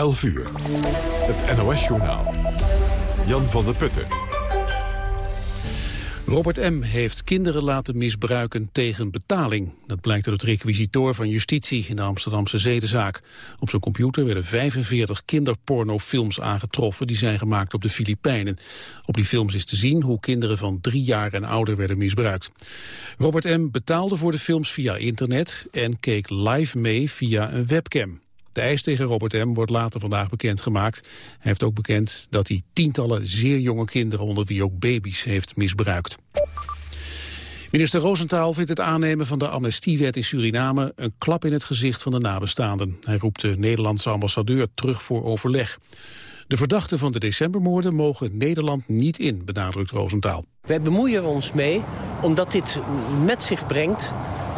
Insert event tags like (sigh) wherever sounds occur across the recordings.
11 uur. Het NOS-journaal. Jan van der Putten. Robert M. heeft kinderen laten misbruiken tegen betaling. Dat blijkt uit het requisitoor van justitie in de Amsterdamse zedenzaak. Op zijn computer werden 45 kinderpornofilms aangetroffen... die zijn gemaakt op de Filipijnen. Op die films is te zien hoe kinderen van drie jaar en ouder werden misbruikt. Robert M. betaalde voor de films via internet... en keek live mee via een webcam. De eis tegen Robert M. wordt later vandaag bekendgemaakt. Hij heeft ook bekend dat hij tientallen zeer jonge kinderen... onder wie ook baby's heeft misbruikt. Minister Roosentaal vindt het aannemen van de amnestiewet in Suriname een klap in het gezicht van de nabestaanden. Hij roept de Nederlandse ambassadeur terug voor overleg. De verdachten van de decembermoorden mogen Nederland niet in, benadrukt Roosentaal. Wij bemoeien ons mee omdat dit met zich brengt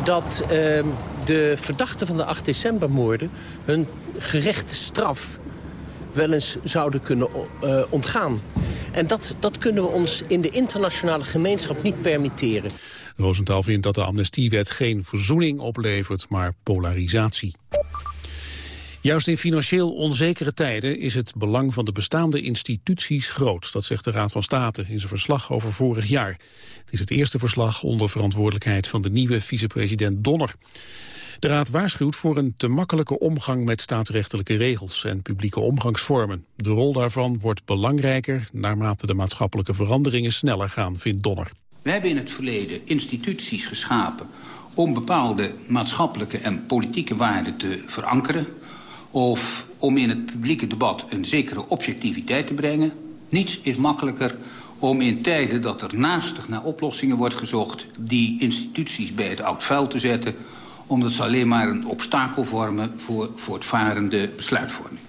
dat uh, de verdachten van de 8 decembermoorden... hun gerechte straf wel eens zouden kunnen uh, ontgaan. En dat, dat kunnen we ons in de internationale gemeenschap niet permitteren. Rosenthal vindt dat de amnestiewet geen verzoening oplevert, maar polarisatie. Juist in financieel onzekere tijden is het belang van de bestaande instituties groot. Dat zegt de Raad van State in zijn verslag over vorig jaar. Het is het eerste verslag onder verantwoordelijkheid van de nieuwe vicepresident Donner. De Raad waarschuwt voor een te makkelijke omgang met staatsrechtelijke regels en publieke omgangsvormen. De rol daarvan wordt belangrijker naarmate de maatschappelijke veranderingen sneller gaan, vindt Donner. We hebben in het verleden instituties geschapen om bepaalde maatschappelijke en politieke waarden te verankeren of om in het publieke debat een zekere objectiviteit te brengen. Niets is makkelijker om in tijden dat er naastig naar oplossingen wordt gezocht... die instituties bij het oud vuil te zetten... omdat ze alleen maar een obstakel vormen voor voortvarende besluitvorming.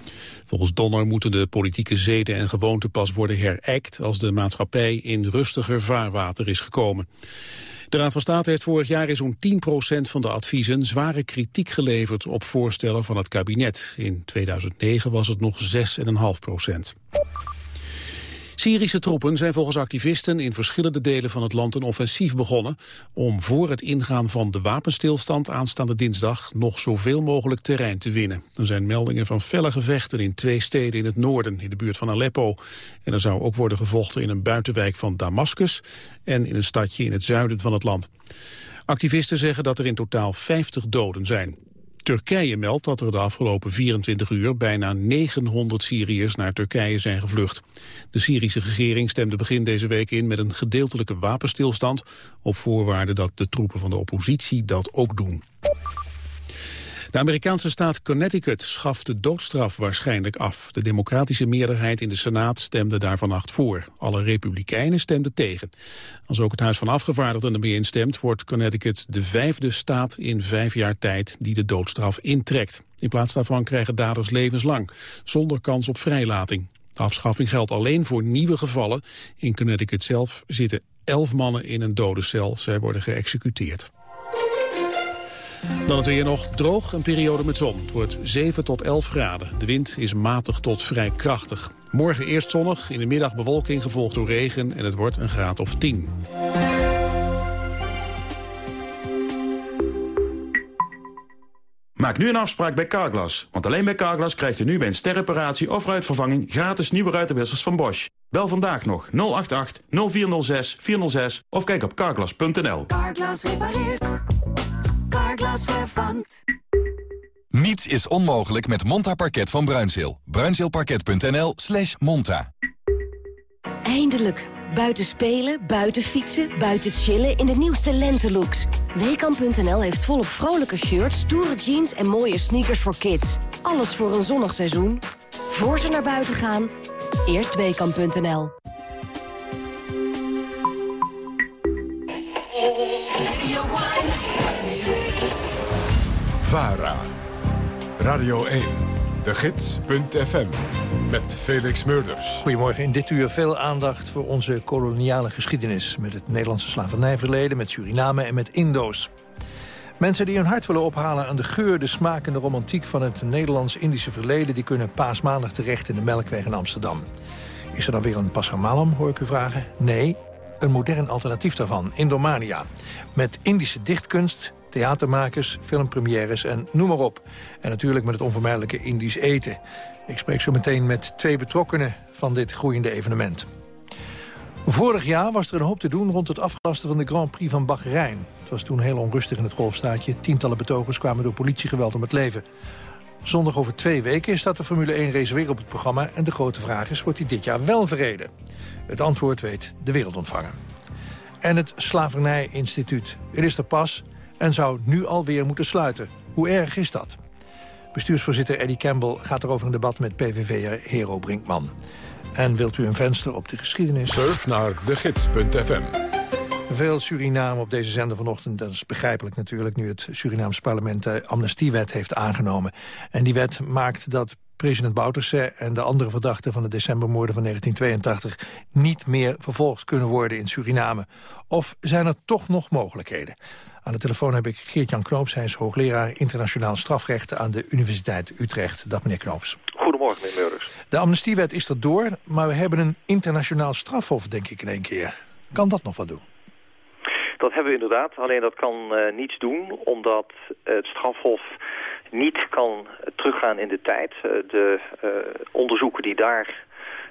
Volgens Donner moeten de politieke zeden en gewoonten pas worden herijkt... als de maatschappij in rustiger vaarwater is gekomen. De Raad van State heeft vorig jaar in zo'n 10% van de adviezen zware kritiek geleverd op voorstellen van het kabinet. In 2009 was het nog 6,5 procent. Syrische troepen zijn volgens activisten in verschillende delen van het land een offensief begonnen om voor het ingaan van de wapenstilstand aanstaande dinsdag nog zoveel mogelijk terrein te winnen. Er zijn meldingen van felle gevechten in twee steden in het noorden, in de buurt van Aleppo. En er zou ook worden gevochten in een buitenwijk van Damascus en in een stadje in het zuiden van het land. Activisten zeggen dat er in totaal 50 doden zijn. Turkije meldt dat er de afgelopen 24 uur bijna 900 Syriërs naar Turkije zijn gevlucht. De Syrische regering stemde begin deze week in met een gedeeltelijke wapenstilstand op voorwaarde dat de troepen van de oppositie dat ook doen. De Amerikaanse staat Connecticut schaft de doodstraf waarschijnlijk af. De democratische meerderheid in de Senaat stemde daar vannacht voor. Alle republikeinen stemden tegen. Als ook het Huis van Afgevaardigden ermee instemt... wordt Connecticut de vijfde staat in vijf jaar tijd die de doodstraf intrekt. In plaats daarvan krijgen daders levenslang, zonder kans op vrijlating. De afschaffing geldt alleen voor nieuwe gevallen. In Connecticut zelf zitten elf mannen in een dodencel. Zij worden geëxecuteerd. Dan het weer nog droog, een periode met zon. Het wordt 7 tot 11 graden. De wind is matig tot vrij krachtig. Morgen eerst zonnig, in de middag bewolking gevolgd door regen... en het wordt een graad of 10. Maak nu een afspraak bij Carglass. Want alleen bij Carglass krijgt u nu bij een sterreparatie of ruitvervanging... gratis nieuwe ruitenwissers van Bosch. Bel vandaag nog 088 0406 406 of kijk op carglass.nl. Carglass repareert. Vervangt. Niets is onmogelijk met Monta Parket van Bruinzeel. Bruinzeelparket.nl slash monta. Eindelijk. Buiten spelen, buiten fietsen, buiten chillen in de nieuwste lentelooks. Weekamp.nl heeft volop vrolijke shirts, stoere jeans en mooie sneakers voor kids. Alles voor een zonnig seizoen. Voor ze naar buiten gaan, eerst Weekamp.nl. VARA. Radio 1. De Gids.fm. Met Felix Murders. Goedemorgen. In dit uur veel aandacht voor onze koloniale geschiedenis... met het Nederlandse slavernijverleden, met Suriname en met Indo's. Mensen die hun hart willen ophalen aan de geur, de smaak en de romantiek... van het Nederlands-Indische verleden... die kunnen paasmaandag terecht in de Melkweg in Amsterdam. Is er dan weer een Pasar Malam, hoor ik u vragen? Nee, een modern alternatief daarvan, Indomania. Met Indische dichtkunst, theatermakers, filmpremières en noem maar op. En natuurlijk met het onvermijdelijke Indisch eten. Ik spreek zo meteen met twee betrokkenen van dit groeiende evenement. Vorig jaar was er een hoop te doen rond het afgelasten van de Grand Prix van Bahrein. Het was toen heel onrustig in het golfstaatje. Tientallen betogers kwamen door politiegeweld om het leven. Zondag over twee weken staat de Formule 1 race weer op het programma... en de grote vraag is, wordt hij dit jaar wel verreden? Het antwoord weet de wereldontvanger. En het Slavernij-instituut. Het is er pas en zou nu alweer moeten sluiten. Hoe erg is dat? Bestuursvoorzitter Eddie Campbell gaat erover in debat met PVV'er Hero Brinkman. En wilt u een venster op de geschiedenis? Surf naar degids.fm. Veel Suriname op deze zender vanochtend. Dat is begrijpelijk natuurlijk nu het Surinaams parlement de amnestiewet heeft aangenomen. En die wet maakt dat president Bouterse en de andere verdachten van de decembermoorden van 1982 niet meer vervolgd kunnen worden in Suriname. Of zijn er toch nog mogelijkheden? Aan de telefoon heb ik Geert-Jan Knoops. Hij is hoogleraar internationaal strafrecht aan de Universiteit Utrecht. Dag meneer Knoops. Goedemorgen meneer Meurders. De amnestiewet is er door, maar we hebben een internationaal strafhof denk ik in één keer. Kan dat nog wat doen? Dat hebben we inderdaad, alleen dat kan uh, niets doen omdat het strafhof niet kan teruggaan in de tijd. Uh, de uh, onderzoeken die daar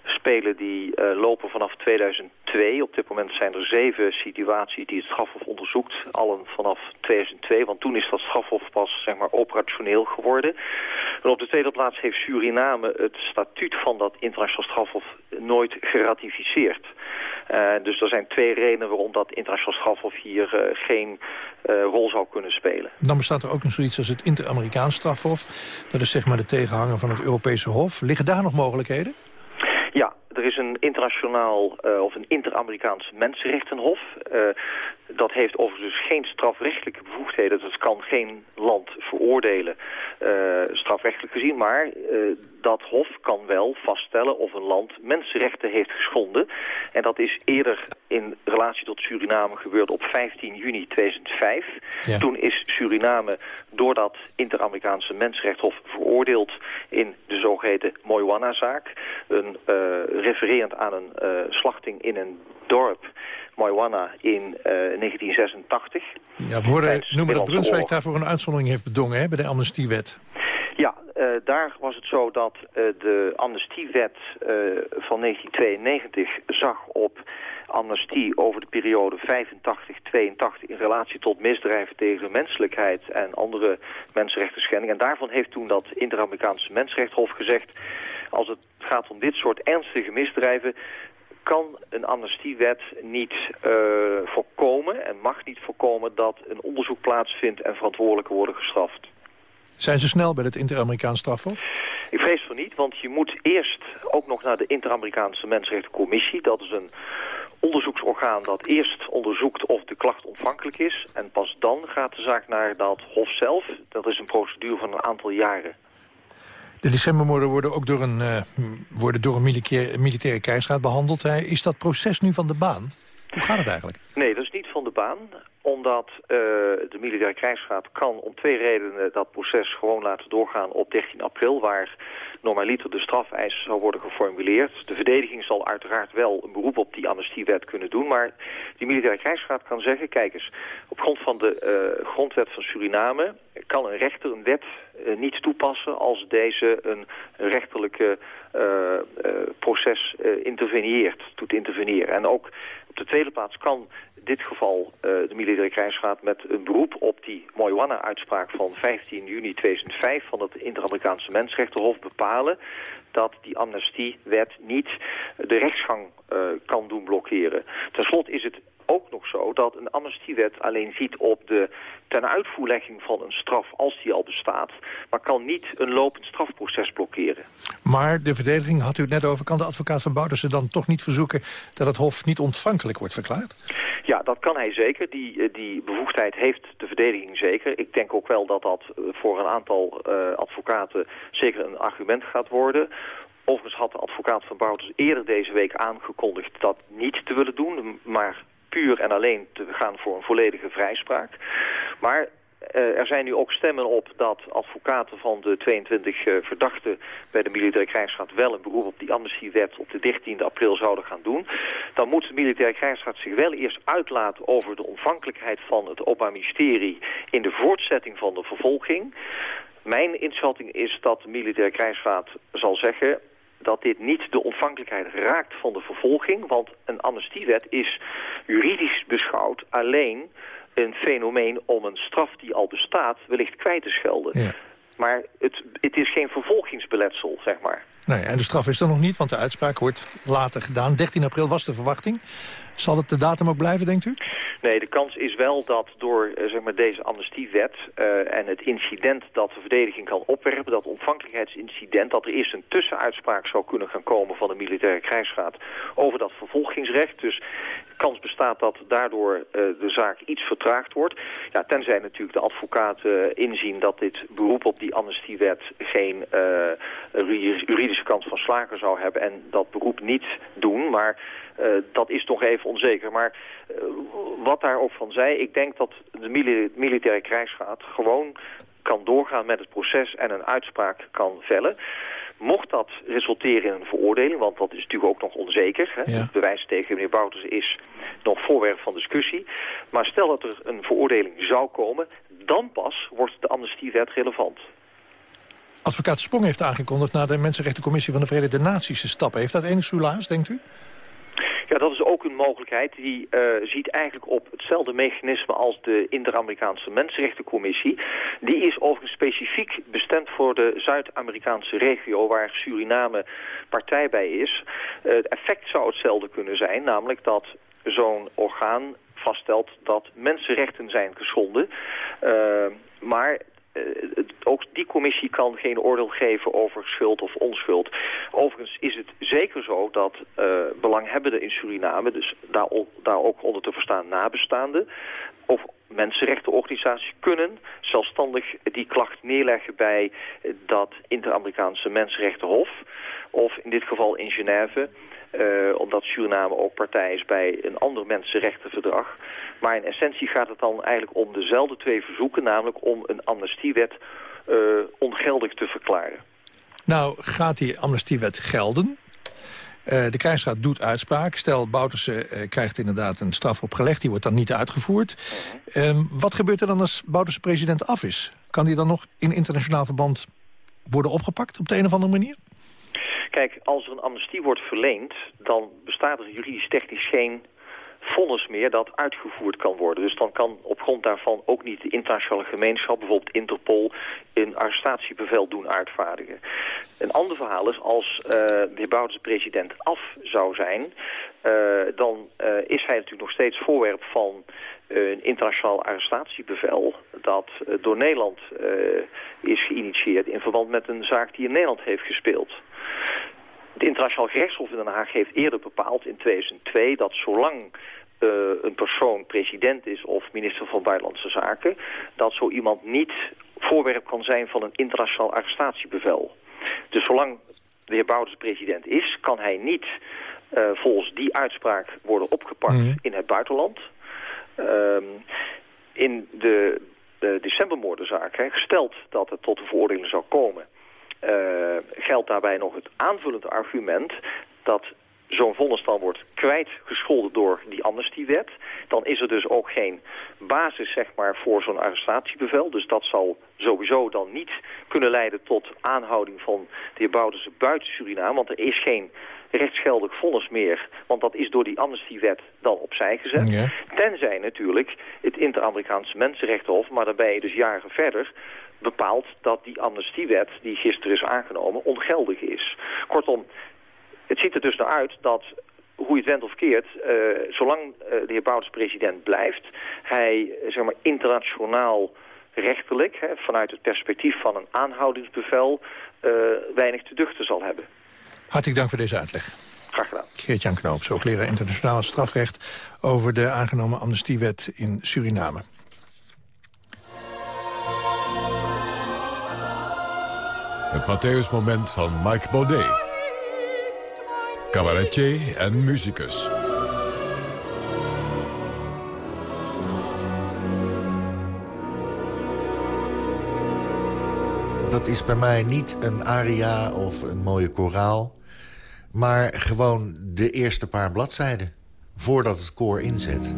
spelen die uh, lopen vanaf 2002. Op dit moment zijn er zeven situaties die het strafhof onderzoekt. Allen vanaf 2002, want toen is dat strafhof pas zeg maar, operationeel geworden. En op de tweede plaats heeft Suriname het statuut van dat internationaal strafhof nooit geratificeerd. Uh, dus er zijn twee redenen waarom dat internationaal strafhof hier uh, geen rol zou kunnen spelen. Dan bestaat er ook nog zoiets als het Inter-Amerikaans strafhof. Dat is zeg maar de tegenhanger van het Europese Hof. Liggen daar nog mogelijkheden? Er is een internationaal uh, of een inter-Amerikaans mensenrechtenhof. Uh, dat heeft overigens geen strafrechtelijke bevoegdheden. Dat kan geen land veroordelen uh, strafrechtelijk gezien. Maar dat hof kan wel vaststellen of een land mensenrechten heeft geschonden. En dat is eerder in relatie tot Suriname gebeurd op 15 juni 2005. Ja. Toen is Suriname door dat Inter-Amerikaanse mensenrechtenhof veroordeeld in de zogeheten Moiwana-zaak. Een refererend aan een uh, slachting in een dorp, Moiwana, in uh, 1986. Ja, we horen, noemen dat Brunswijk daarvoor een uitzondering heeft bedongen hè, bij de amnestiewet. Ja, uh, daar was het zo dat uh, de amnestiewet uh, van 1992 zag op amnestie over de periode 85-82 in relatie tot misdrijven tegen de menselijkheid en andere mensenrechten schendingen. En daarvan heeft toen dat Inter-Amerikaanse Mensenrechtenhof gezegd, als het gaat om dit soort ernstige misdrijven, kan een amnestiewet niet voorkomen en mag niet voorkomen dat een onderzoek plaatsvindt en verantwoordelijken worden gestraft. Zijn ze snel bij het Inter-Amerikaans strafhof? Ik vrees van niet, want je moet eerst ook nog naar de Inter-Amerikaanse Mensenrechtencommissie. Dat is een onderzoeksorgaan dat eerst onderzoekt of de klacht ontvankelijk is. En pas dan gaat de zaak naar dat hof zelf. Dat is een procedure van een aantal jaren. De decembermoorden worden ook door een, uh, worden door een militaire, militaire krijgsraad behandeld. Uh, is dat proces nu van de baan? Hoe gaat het eigenlijk? Nee, dat is de baan omdat uh, de militaire krijgsraad kan om twee redenen dat proces gewoon laten doorgaan op 13 april, waar normaliter de strafeis zou worden geformuleerd. De verdediging zal uiteraard wel een beroep op die amnestiewet kunnen doen, maar die militaire krijgsraad kan zeggen, kijk eens, op grond van de uh, grondwet van Suriname kan een rechter een wet uh, niet toepassen als deze een rechterlijke proces interveneert, doet interveneren. En ook op de tweede plaats kan dit geval uh, de militaire krijgsraad met een beroep op die Moiwana-uitspraak van 15 juni 2005 van het Inter-Amerikaanse Mensenrechtenhof bepalen dat die amnestiewet niet de rechtsgang uh, kan doen blokkeren. Ten slotte is het ook nog zo dat een amnestiewet alleen ziet op de ten uitvoerlegging van een straf als die al bestaat, maar kan niet een lopend strafproces blokkeren. Maar de verdediging, had u het net over, kan de advocaat van Bouterse dan toch niet verzoeken dat het Hof niet ontvankelijk wordt verklaard? Ja, dat kan hij zeker. Die, die bevoegdheid heeft de verdediging zeker. Ik denk ook wel dat dat voor een aantal uh, advocaten zeker een argument gaat worden. Overigens had de advocaat van Bouters eerder deze week aangekondigd dat niet te willen doen, maar puur en alleen te gaan voor een volledige vrijspraak. Maar uh, er zijn nu ook stemmen op dat advocaten van de 22 uh, verdachten bij de militaire krijgsraad wel een beroep op die amnestiewet op de 13e april zouden gaan doen. Dan moet de militaire krijgsraad zich wel eerst uitlaten over de onafhankelijkheid van het Openbaar Ministerie in de voortzetting van de vervolging. Mijn inschatting is dat de militaire krijgsraad zal zeggen dat dit niet de ontvankelijkheid raakt van de vervolging. Want een amnestiewet is juridisch beschouwd alleen een fenomeen om een straf die al bestaat wellicht kwijt te schelden. Ja. Maar het, het is geen vervolgingsbeletsel, zeg maar. Nee, en de straf is er nog niet, want de uitspraak wordt later gedaan. 13 april was de verwachting. Zal het de datum ook blijven, denkt u? Nee, de kans is wel dat door uh, zeg maar, deze amnestiewet uh, en het incident dat de verdediging kan opwerpen, dat ontvankelijkheidsincident, dat er eerst een tussenuitspraak zou kunnen gaan komen van de militaire krijgsraad over dat vervolgingsrecht. Dus kans bestaat dat daardoor uh, de zaak iets vertraagd wordt. Ja, tenzij natuurlijk de advocaten inzien dat dit beroep op die amnestiewet geen juridische kans van slagen zou hebben en dat beroep niet doen, maar dat is toch even onzeker. Maar wat daar ook van zij, ik denk dat de mili militaire krijgsraad gewoon kan doorgaan met het proces en een uitspraak kan vellen. Mocht dat resulteren in een veroordeling, want dat is natuurlijk ook nog onzeker. Hè? Ja. Het bewijs tegen meneer Bouters is nog voorwerp van discussie. Maar stel dat er een veroordeling zou komen, dan pas wordt de amnestiewet relevant. Advocaat Sprong heeft aangekondigd naar de Mensenrechtencommissie van de Verenigde Naties te stappen. Heeft dat enig soelaas, denkt u? Ja, dat is ook een mogelijkheid. Die uh, ziet eigenlijk op hetzelfde mechanisme als de Inter-Amerikaanse Mensenrechtencommissie. Die is overigens specifiek bestemd voor de Zuid-Amerikaanse regio waar Suriname partij bij is. Uh, het effect zou hetzelfde kunnen zijn, namelijk dat zo'n orgaan vaststelt dat mensenrechten zijn geschonden. Uh, maar ook die commissie kan geen oordeel geven over schuld of onschuld. Overigens is het zeker zo dat uh, belanghebbenden in Suriname, dus daar, daar ook onder te verstaan nabestaanden, of mensenrechtenorganisaties kunnen zelfstandig die klacht neerleggen bij dat Inter-Amerikaanse Mensenrechtenhof, of in dit geval in Genève, uh, omdat Suriname ook partij is bij een ander mensenrechtenverdrag. Maar in essentie gaat het dan eigenlijk om dezelfde twee verzoeken, namelijk om een amnestiewet uh, ongeldig te verklaren. Nou, gaat die amnestiewet gelden? Uh, de krijgsraad doet uitspraak. Stel, Bouterse krijgt inderdaad een straf opgelegd. Die wordt dan niet uitgevoerd. Um, wat gebeurt er dan als Bouterse president af is? Kan die dan nog in internationaal verband worden opgepakt op de een of andere manier? Kijk, als er een amnestie wordt verleend... dan bestaat er juridisch technisch geen vonnis meer dat uitgevoerd kan worden. Dus dan kan op grond daarvan ook niet de internationale gemeenschap, bijvoorbeeld Interpol, een arrestatiebevel doen uitvaardigen. Een ander verhaal is als uh, de heer president af zou zijn, uh, dan uh, is hij natuurlijk nog steeds voorwerp van een internationaal arrestatiebevel dat door Nederland is geïnitieerd in verband met een zaak die in Nederland heeft gespeeld. Het internationaal gerechtshof in Den Haag heeft eerder bepaald in 2002 dat zolang uh, een persoon president is of minister van Buitenlandse Zaken, dat zo iemand niet voorwerp kan zijn van een internationaal arrestatiebevel. Dus zolang de heer Bouters president is, kan hij niet uh, volgens die uitspraak worden opgepakt mm. in het buitenland. Um, in de, de decembermoordenzaak, gesteld dat het tot een veroordeling zou komen, uh, geldt daarbij nog het aanvullende argument dat zo'n vonnis dan wordt kwijtgescholden door die amnestiewet. Dan is er dus ook geen basis zeg maar, voor zo'n arrestatiebevel. Dus dat zal sowieso dan niet kunnen leiden tot aanhouding van de heer Bouderse buiten Suriname. Want er is geen rechtsgeldig vonnis meer. Want dat is door die amnestiewet dan opzij gezet. Ja. Tenzij natuurlijk het Inter-Amerikaanse Mensenrechtenhof, maar dan ben je dus jaren verder bepaalt dat die amnestiewet die gisteren is aangenomen ongeldig is. Kortom, het ziet er dus naar uit dat hoe je het went of keert, uh, zolang uh, de heer Bouters president blijft, hij zeg maar, internationaal rechterlijk, hè, vanuit het perspectief van een aanhoudingsbevel, uh, weinig te duchten zal hebben. Hartelijk dank voor deze uitleg. Graag gedaan. Geert-Jan Knoops, hoogleraar internationaal strafrecht... over de aangenomen amnestiewet in Suriname. Het Matthäus-moment van Mike Baudet. Cabaretier en muzikus. dat is bij mij niet een aria of een mooie koraal... maar gewoon de eerste paar bladzijden, voordat het koor inzet.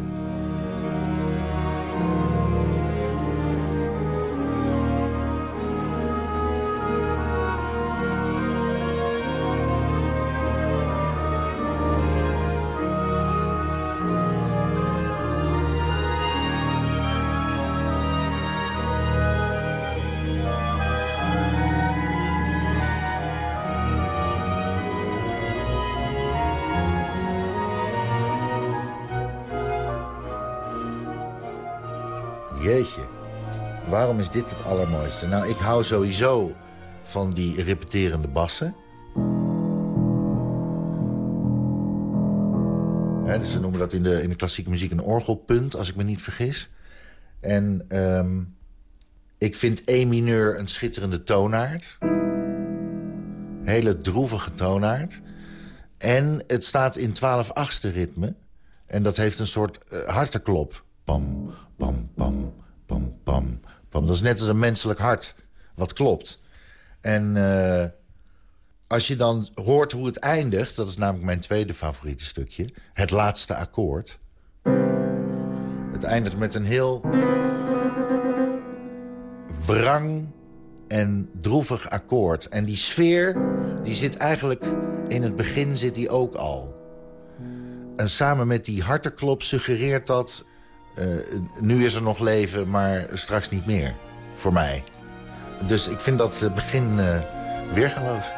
Waarom is dit het allermooiste? Nou, ik hou sowieso van die repeterende bassen. Dus ze noemen dat in de, in de klassieke muziek een orgelpunt, als ik me niet vergis. En ehm, ik vind E mineur een schitterende toonaard. Hele droevige toonaard. En het staat in 12 achtste ritme. En dat heeft een soort uh, harteklop. Pam, pam, pam, pam, pam, pam. Dat is net als een menselijk hart, wat klopt. En uh, als je dan hoort hoe het eindigt... dat is namelijk mijn tweede favoriete stukje... het laatste akkoord. Het eindigt met een heel wrang en droevig akkoord. En die sfeer, die zit eigenlijk... in het begin zit die ook al. En samen met die hartenklop suggereert dat... Uh, nu is er nog leven, maar straks niet meer. Voor mij. Dus ik vind dat begin uh, weergaloos.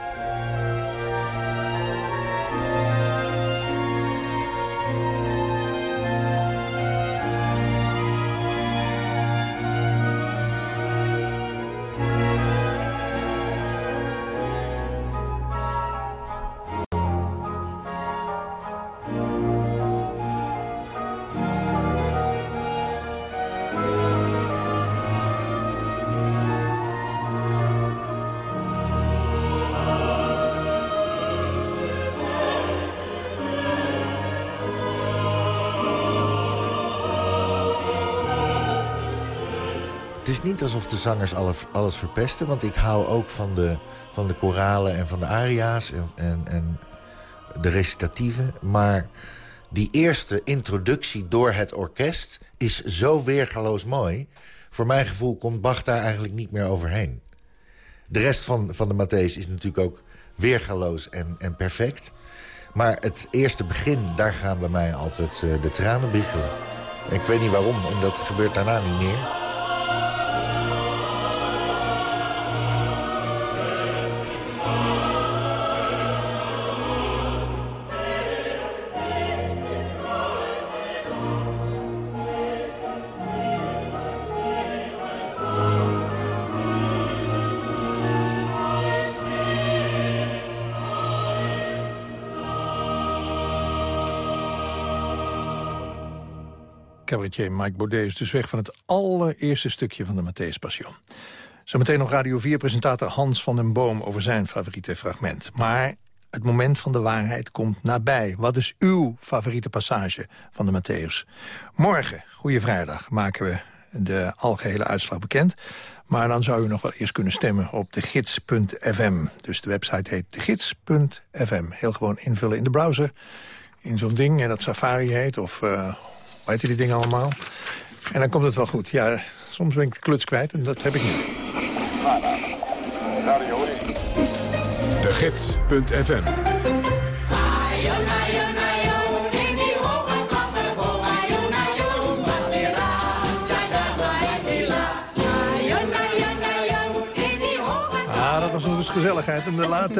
Het is niet alsof de zangers alles, alles verpesten... want ik hou ook van de, van de koralen en van de aria's en, en, en de recitatieven. Maar die eerste introductie door het orkest is zo weergaloos mooi. Voor mijn gevoel komt Bach daar eigenlijk niet meer overheen. De rest van, van de Matthäus is natuurlijk ook weergaloos en, en perfect. Maar het eerste begin, daar gaan bij mij altijd uh, de tranen biggelen. Ik weet niet waarom, en dat gebeurt daarna niet meer. Cabaretier Mike Baudet is dus weg van het allereerste stukje van de Matthäus Passion. Zometeen nog Radio 4-presentator Hans van den Boom over zijn favoriete fragment. Maar het moment van de waarheid komt nabij. Wat is uw favoriete passage van de Matthäus? Morgen, Goede Vrijdag, maken we de algehele uitslag bekend. Maar dan zou u nog wel eerst kunnen stemmen op de gids.fm. Dus de website heet gids.fm. Heel gewoon invullen in de browser. In zo'n ding, en dat Safari heet, of... Uh, Weet die dingen allemaal? En dan komt het wel goed. Ja, soms ben ik de kluts kwijt en dat heb ik niet. De Gids.fm gezelligheid. En de late,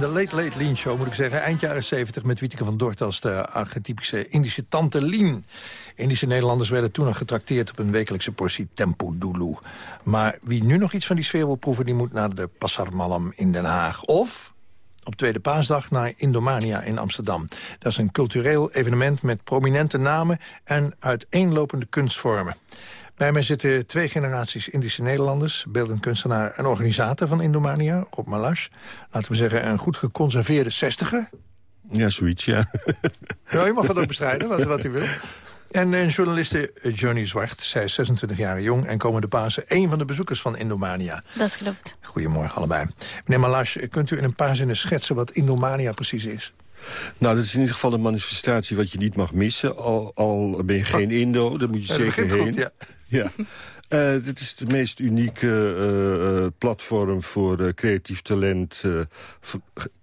de late late lean show moet ik zeggen. Eind jaren 70 met Wieteke van Dort als de archetypische Indische tante Lien. Indische Nederlanders werden toen nog getrakteerd op een wekelijkse portie tempo. Maar wie nu nog iets van die sfeer wil proeven... die moet naar de Passar Malam in Den Haag. Of op Tweede Paasdag naar Indomania in Amsterdam. Dat is een cultureel evenement met prominente namen en uiteenlopende kunstvormen. Bij mij zitten twee generaties Indische Nederlanders... beeldend kunstenaar en organisator van Indomania, Rob Malash. Laten we zeggen een goed geconserveerde zestiger. Ja, zoiets, ja. ja. Je mag het ook bestrijden, wat, wat u wil. En eh, journaliste Johnny Zwart, zij is 26 jaar jong... en komende Pasen één van de bezoekers van Indomania. Dat klopt. Goedemorgen allebei. Meneer Malash, kunt u in een paar zinnen schetsen wat Indomania precies is? Nou, dat is in ieder geval een manifestatie wat je niet mag missen. Al, al ben je geen Indo, dan moet je Ja, zeker heen. goed, ja. (laughs) ja. Eh, dit is de meest unieke eh, eh, platform voor creatief talent...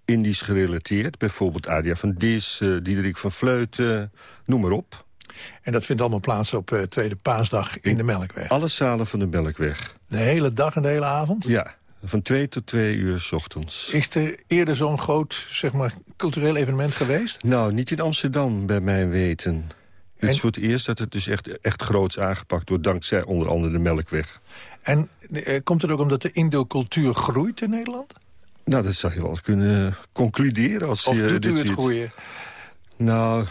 Indisch gerelateerd. Bijvoorbeeld Adia van Dis, Diederik van Vleuten, noem maar op. En dat vindt allemaal plaats op Tweede Paasdag in de Melkweg. Alle zalen van de Melkweg. De hele dag en de hele avond? Ja, van twee tot twee uur s ochtends. Is er eerder zo'n groot zeg maar, cultureel evenement geweest? Nou, niet in Amsterdam, bij mijn weten. Het is voor het eerst dat het dus echt, echt groots aangepakt wordt... dankzij onder andere de Melkweg. En eh, komt het ook omdat de Indo-cultuur groeit in Nederland? Nou, dat zou je wel kunnen concluderen als Of je doet u dit het ziet. groeien? Nou,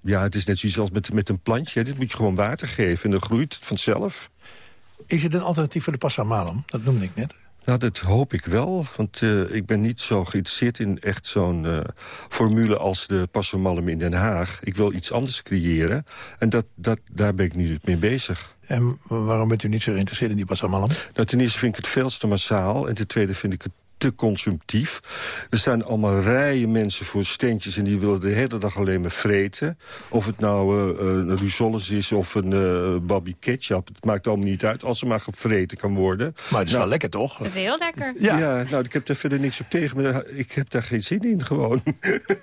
ja, het is net zoiets als met, met een plantje. Dit moet je gewoon water geven en dan groeit het vanzelf. Is het een alternatief voor de Pasamalam? Dat noemde ik net. Nou, dat hoop ik wel. Want eh, ik ben niet zo geïnteresseerd in echt zo'n eh, formule als de Passamalm in Den Haag. Ik wil iets anders creëren. En dat, dat, daar ben ik nu mee bezig. En waarom bent u niet zo geïnteresseerd in die Pasamalam? Nou, ten eerste vind ik het veel te massaal. En ten tweede vind ik het te consumptief. Er staan allemaal rijen mensen voor steentjes... en die willen de hele dag alleen maar vreten. Of het nou eh, een Ruzoles is of een eh Babi Ketchup. Het maakt allemaal niet uit als er maar gevreten kan worden. Maar het is wel lekker, toch? Dat is heel lekker. Ja. nou, ik heb daar verder niks op tegen. Maar ik heb daar geen zin in, gewoon.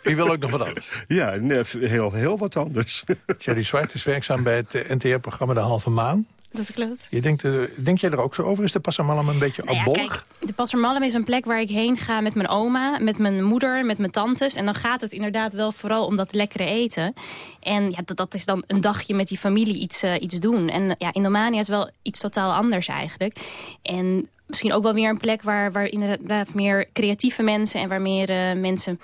U wil ook nog wat anders? (laughs) Ja, nee, heel, heel wat anders. Jerry Zwart is werkzaam bij het eh, NTR-programma De Halve Maan. Dat klopt. Je denkt, eh, denk jij er ook zo over? Is de Pasamalam een beetje Nou ja, kijk, de Passermalm is een plek waar ik heen ga met mijn oma, met mijn moeder, met mijn tantes. En dan gaat het inderdaad wel vooral om dat lekkere eten. En ja, dat, dat is dan een dagje met die familie iets, eh, iets doen. En ja, Indomania is wel iets totaal anders eigenlijk. En misschien ook wel weer een plek waar, waar inderdaad meer creatieve mensen... en waar meer eh, mensen,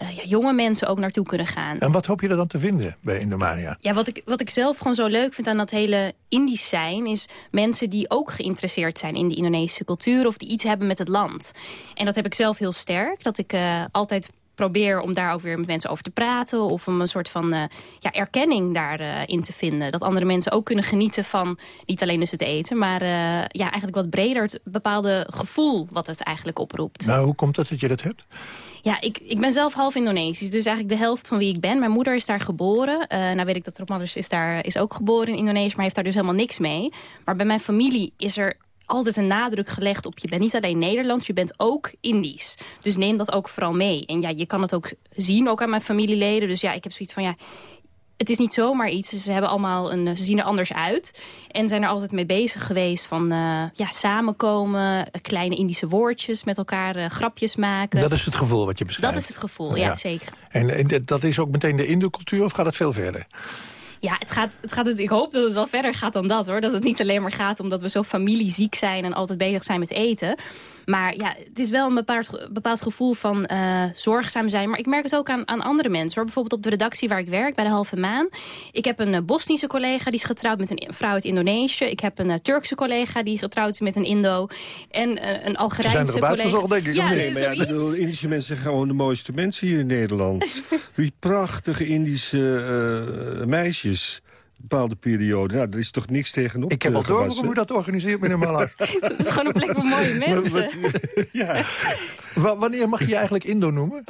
eh, ja, jonge mensen ook naartoe kunnen gaan. En wat hoop je er dan te vinden bij Indomania? Ja, wat ik, wat ik zelf gewoon zo leuk vind aan dat hele Indisch zijn... is mensen die ook geïnteresseerd zijn in de Indonesische cultuur... of die iets hebben met het land. En dat heb ik zelf heel sterk. Dat ik eh, altijd probeer om daar ook weer met mensen over te praten... of om een soort van eh, ja, erkenning daarin in te vinden. Dat andere mensen ook kunnen genieten van niet alleen dus het eten... maar ja, eigenlijk wat breder het bepaalde gevoel wat het eigenlijk oproept. Nou, hoe komt het dat je dat hebt? Ja, ik, ik ben zelf half Indonesisch. Dus eigenlijk de helft van wie ik ben. Mijn moeder is daar geboren. Eh nou weet ik dat Rob Madders is, daar, is ook geboren in Indonesië. Maar heeft daar dus helemaal niks mee. Maar bij mijn familie is er altijd een nadruk gelegd op... je bent niet alleen Nederlands, je bent ook Indisch. Dus neem dat ook vooral mee. En ja, je kan het ook zien, ook aan mijn familieleden. Dus ja, ik heb zoiets van... ja. Het is niet zomaar iets. Ze, hebben allemaal een, ze zien er anders uit. En zijn er altijd mee bezig geweest van uh, ja, samenkomen, kleine Indische woordjes met elkaar, uh, grapjes maken. Dat is het gevoel wat je beschrijft. Dat is het gevoel, ja, ja zeker. En, en dat is ook meteen de Indo-cultuur of gaat het veel verder? Ja, het gaat, het gaat, ik hoop dat het wel verder gaat dan dat hoor. Dat het niet alleen maar gaat omdat we zo familieziek zijn en altijd bezig zijn met eten. Maar ja, het is wel een bepaald, bepaald gevoel van uh, zorgzaam zijn. Maar ik merk het ook aan, aan andere mensen. Hoor. Bijvoorbeeld op de redactie waar ik werk, bij de Halve Maan. Ik heb een uh, Bosnische collega die is getrouwd met een vrouw uit Indonesië. Ik heb een uh, Turkse collega die getrouwd is met een Indo. En een Algerijnse collega. Ze zijn erop denk ik. Ja, nee, maar ja, bedoel, Indische mensen zijn gewoon de mooiste mensen hier in Nederland. (laughs) Die prachtige Indische meisjes bepaalde periode. Nou, er is toch niks tegenop Ik heb al door hoe u dat organiseert, meneer (laughs) Malar. dat is gewoon een plek voor mooie mensen. Maar, wat, (laughs) ja. Wanneer mag je je eigenlijk Indo noemen?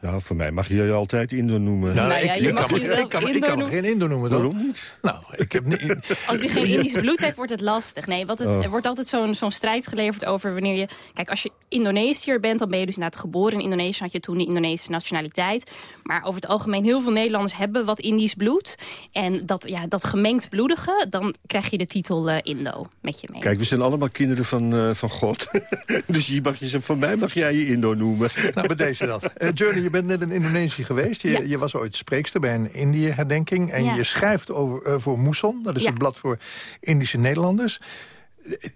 Nou, voor mij mag je je altijd Indo noemen. Nou, nou ja, je ik, mag kan, ik, kan, ik kan geen Indo noemen, toch? Waarom niet? Nou, ik heb niet... (laughs) Als je geen Indisch bloed heeft, wordt het lastig. Nee, wat het, Oh. er wordt altijd zo'n zo'n strijd geleverd over wanneer je... Kijk, als je Indonesiër bent, dan ben je dus inderdaad geboren in Indonesië. had je toen de Indonesische nationaliteit. Maar over het algemeen, heel veel Nederlanders hebben wat Indisch bloed. En dat, ja, dat gemengd bloedige, dan krijg je de titel eh, Indo met je mee. Kijk, we zijn allemaal kinderen van, uh, van God. (laughs) dus je mag je, van mij mag jij je Indo noemen. (laughs) nou, bij deze dan. Uh, Journey, je bent net in Indonesië geweest. Je, Ja. je was ooit spreekster bij een Indië-herdenking. En Ja. je schrijft over, uh, voor Moesson. Dat is Ja. het blad voor Indische Nederlanders.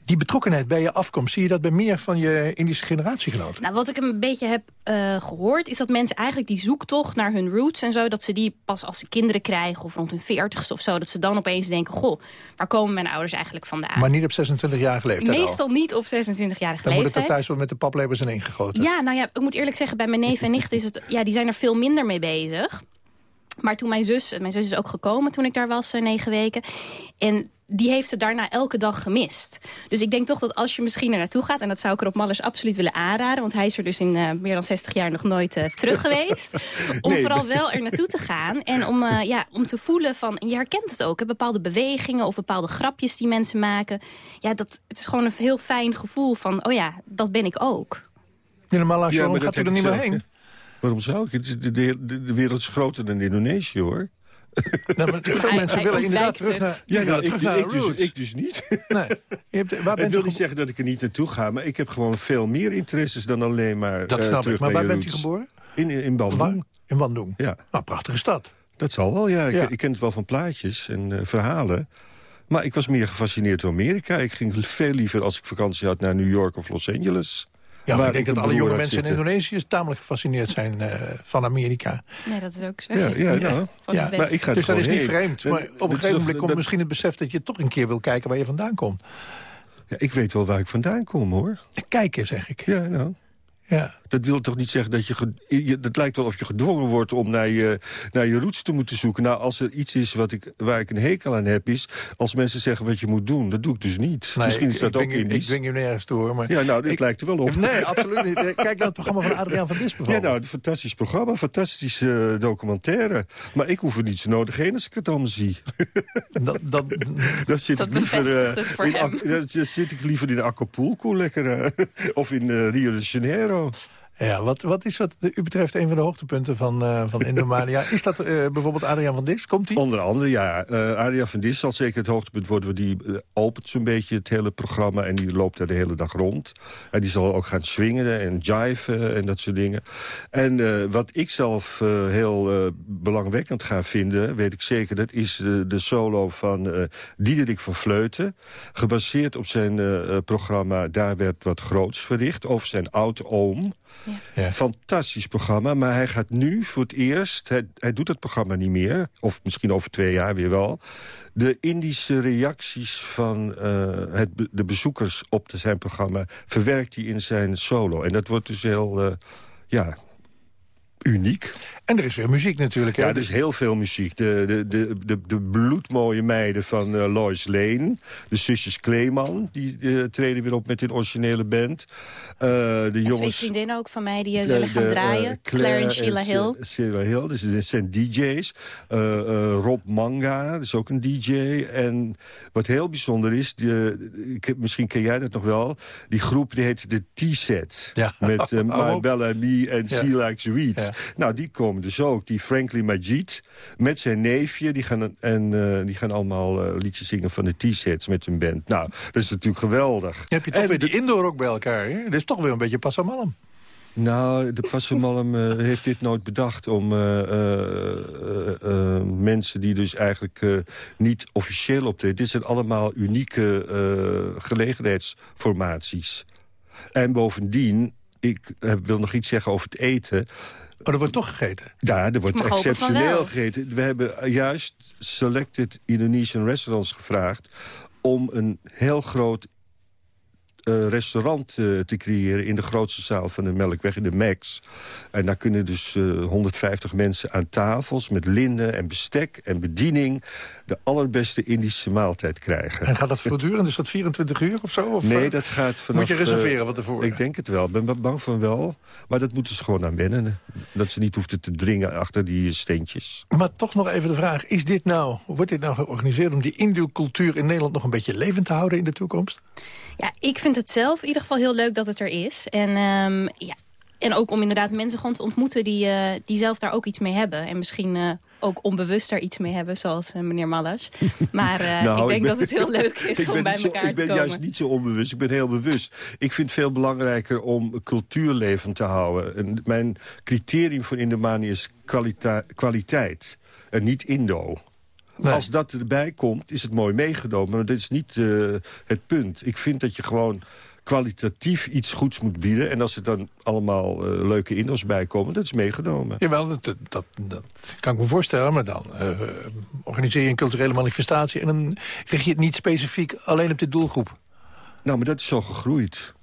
Die betrokkenheid bij je afkomst, zie je dat bij meer van je Indische generatiegenoten? Nou, wat ik een beetje heb uh, gehoord... is dat mensen eigenlijk die zoektocht naar hun roots en zo... dat ze die pas als ze kinderen krijgen of rond hun veertigste of zo... dat ze dan opeens denken, goh, waar komen mijn ouders eigenlijk vandaan? Maar niet op 26-jarige leeftijd Meestal al. niet op 26-jarige Dan leeftijd. moet het er thuis wel met de paplepels in ingegoten. Ja, nou ja, ik moet eerlijk zeggen, bij mijn neef en nicht is het... ja, die zijn er veel minder mee bezig. Maar toen mijn zus, mijn zus is ook gekomen toen ik daar was, eh, negen weken. En die heeft het daarna elke dag gemist. Dus ik denk toch dat als je misschien er naartoe gaat... en dat zou ik er op Mallers absoluut willen aanraden... want hij is er dus in uh, meer dan 60 jaar nog nooit uh, terug (laughs) geweest... om nee. vooral wel er naartoe te gaan en om, uh, ja, om te voelen van... je herkent het ook, hè, bepaalde bewegingen of bepaalde grapjes die mensen maken. Ja, dat, het is gewoon een heel fijn gevoel van... oh ja, dat ben ik ook. Helemaal als je ja, gaat u er niet meer heen? Waarom zou ik? De, de, de, wereld is groter dan Indonesië, hoor. Nou, maar (laughs) veel hij, mensen hij willen inderdaad terug naar, ja, nou, ik, terug naar ik, dus, ik dus niet. Nee. Je hebt, waar (laughs) ik wil niet zeggen dat ik er niet naartoe ga... maar ik heb gewoon veel meer interesses dan alleen maar Dat snap uh, ik. Maar waar bent u geboren? In, in Bandung. In Bandung? Ja. Nou, prachtige stad. Dat zal wel, ja. Ik, ja. ik ken het wel van plaatjes en uh, verhalen. Maar ik was meer gefascineerd door Amerika. Ik ging veel liever als ik vakantie had naar New York of Los Angeles... Ja, maar ik denk dat alle jonge mensen zitten. in Indonesië tamelijk gefascineerd zijn uh, van Amerika. Nee, dat is ook zo. Ja, ja, ja. ja. Maar ik ga dus dat is niet vreemd. Maar op een gegeven moment komt dat... misschien het besef dat je toch een keer wil kijken waar je vandaan komt. Ja, ik weet wel waar ik vandaan kom, hoor. Kijken, zeg ik. Ja, nou. Ja. Dat wil toch niet zeggen dat je, je... Het lijkt wel of je gedwongen wordt om naar je, naar je roots te moeten zoeken. Nou, als er iets is wat ik, waar ik een hekel aan heb, is... als mensen zeggen wat je moet doen, dat doe ik dus niet. Nee, Misschien is ik, dat ik ook Indisch. Ik dwing je nergens door. Maar ja, nou, dit ik, lijkt er wel op. Nee, (laughs) absoluut niet. Kijk naar het programma van Adriaan van Dis Ja, nou, een fantastisch programma, fantastische uh, documentaire. Maar ik hoef er niet zo nodig heen als ik het allemaal zie. (laughs) Dat, dat, (laughs) dan zit dat ik liever, uh, voor in, hem. Dan zit ik liever in Acapulco, lekker. Uh, of in uh, Rio de Janeiro. Ja, wat, wat is wat u betreft een van de hoogtepunten van, uh, van Indomania? (laughs) is dat uh, bijvoorbeeld Adriaan van Dis? Komt die? Onder andere, ja. Uh, Adriaan van Dis zal zeker het hoogtepunt worden. Die opent zo'n beetje het hele programma en die loopt daar de hele dag rond. En die zal ook gaan swingen en jiven en dat soort dingen. En wat ik zelf heel belangwekkend ga vinden, weet ik zeker... dat is de solo van Diederik van Vleuten. Gebaseerd op zijn programma Daar werd wat groots verricht. Over zijn oud-oom. Ja. Fantastisch programma, maar hij gaat nu voor het eerst... Hij, hij doet het programma niet meer, of misschien over twee jaar weer wel... de Indische reacties van uh, het, de bezoekers op de, zijn programma... verwerkt hij in zijn solo. En dat wordt dus heel... Uh, ja, uniek. En er is weer muziek natuurlijk. Hè? Ja, er is heel veel muziek. De, de, de, de, de bloedmooie meiden van uh, Lois Lane. De zusjes Kleeman, die uh, treden weer op met hun originele band. Uh, de en jongens, twee vriendinnen ook van mij die uh, zullen gaan draaien. Claire, Claire, en Sheila Hill. Sheila Hill, dus dit zijn DJ's. Rob Manga, dat is ook een DJ. En wat heel bijzonder is, die, misschien ken jij dat nog wel... die groep die heet de T-Set. Ja. Met uh, (laughs) My Bella Me en ja. She Likes Weeds. Ja. Nou, die komen dus ook. Die Franklin Majid met zijn neefje. Die gaan, en, uh, die gaan allemaal uh, liedjes zingen van de T-sets met hun band. Nou, dat is natuurlijk geweldig. Dan heb je toch en weer die indoor ook bij elkaar. Hè? Dat is toch weer een beetje passamalm. Nou, de Passamalm uh, (laughs) heeft dit nooit bedacht om uh, uh, mensen die dus eigenlijk niet officieel optreden... dit zijn allemaal unieke gelegenheidsformaties. En bovendien, ik wil nog iets zeggen over het eten... Oh, er wordt toch gegeten? Ja, er wordt exceptioneel gegeten. We hebben juist Selected Indonesian Restaurants gevraagd... om een heel groot uh, restaurant uh, te creëren... in de grootste zaal van de Melkweg, in de Max. En daar kunnen dus uh, 150 mensen aan tafels... met linnen en bestek en bediening... de allerbeste Indische maaltijd krijgen. En gaat dat voortdurend? Is dat 24 uur of zo? Of nee, dat gaat vanaf... Moet je reserveren wat ervoor? Ik denk het wel. Ik ben bang van wel. Maar dat moeten ze gewoon aan wennen. Dat ze niet hoefden te dringen achter die steentjes. Maar toch nog even de vraag. Is dit nou, wordt dit nou georganiseerd om die Indo-cultuur in Nederland nog een beetje levend te houden in de toekomst? Ja, ik vind het zelf in ieder geval heel leuk dat het er is. En um, ja, en ook om inderdaad mensen gewoon te ontmoeten die, uh, die zelf daar ook iets mee hebben. En misschien uh, ook onbewust daar iets mee hebben, zoals uh, meneer Mallas. (laughs) Maar nou, ik denk ik ben, dat het heel leuk (laughs) is om bij elkaar te komen. Ik ben juist niet zo onbewust, ik ben heel bewust. Ik vind het veel belangrijker om cultuur levend te houden. En mijn criterium voor Indomani is kwalita kwaliteit en niet Indo. Nee. Als dat erbij komt, is het mooi meegenomen. Maar dat is niet uh, het punt. Ik vind dat je gewoon kwalitatief iets goeds moet bieden. En als er dan allemaal uh, leuke indos bij komen, dat is meegenomen. Jawel, dat, dat, dat kan ik me voorstellen. Maar dan uh, organiseer je een culturele manifestatie... en dan richt je het niet specifiek alleen op de doelgroep. Nou, maar dat is zo gegroeid.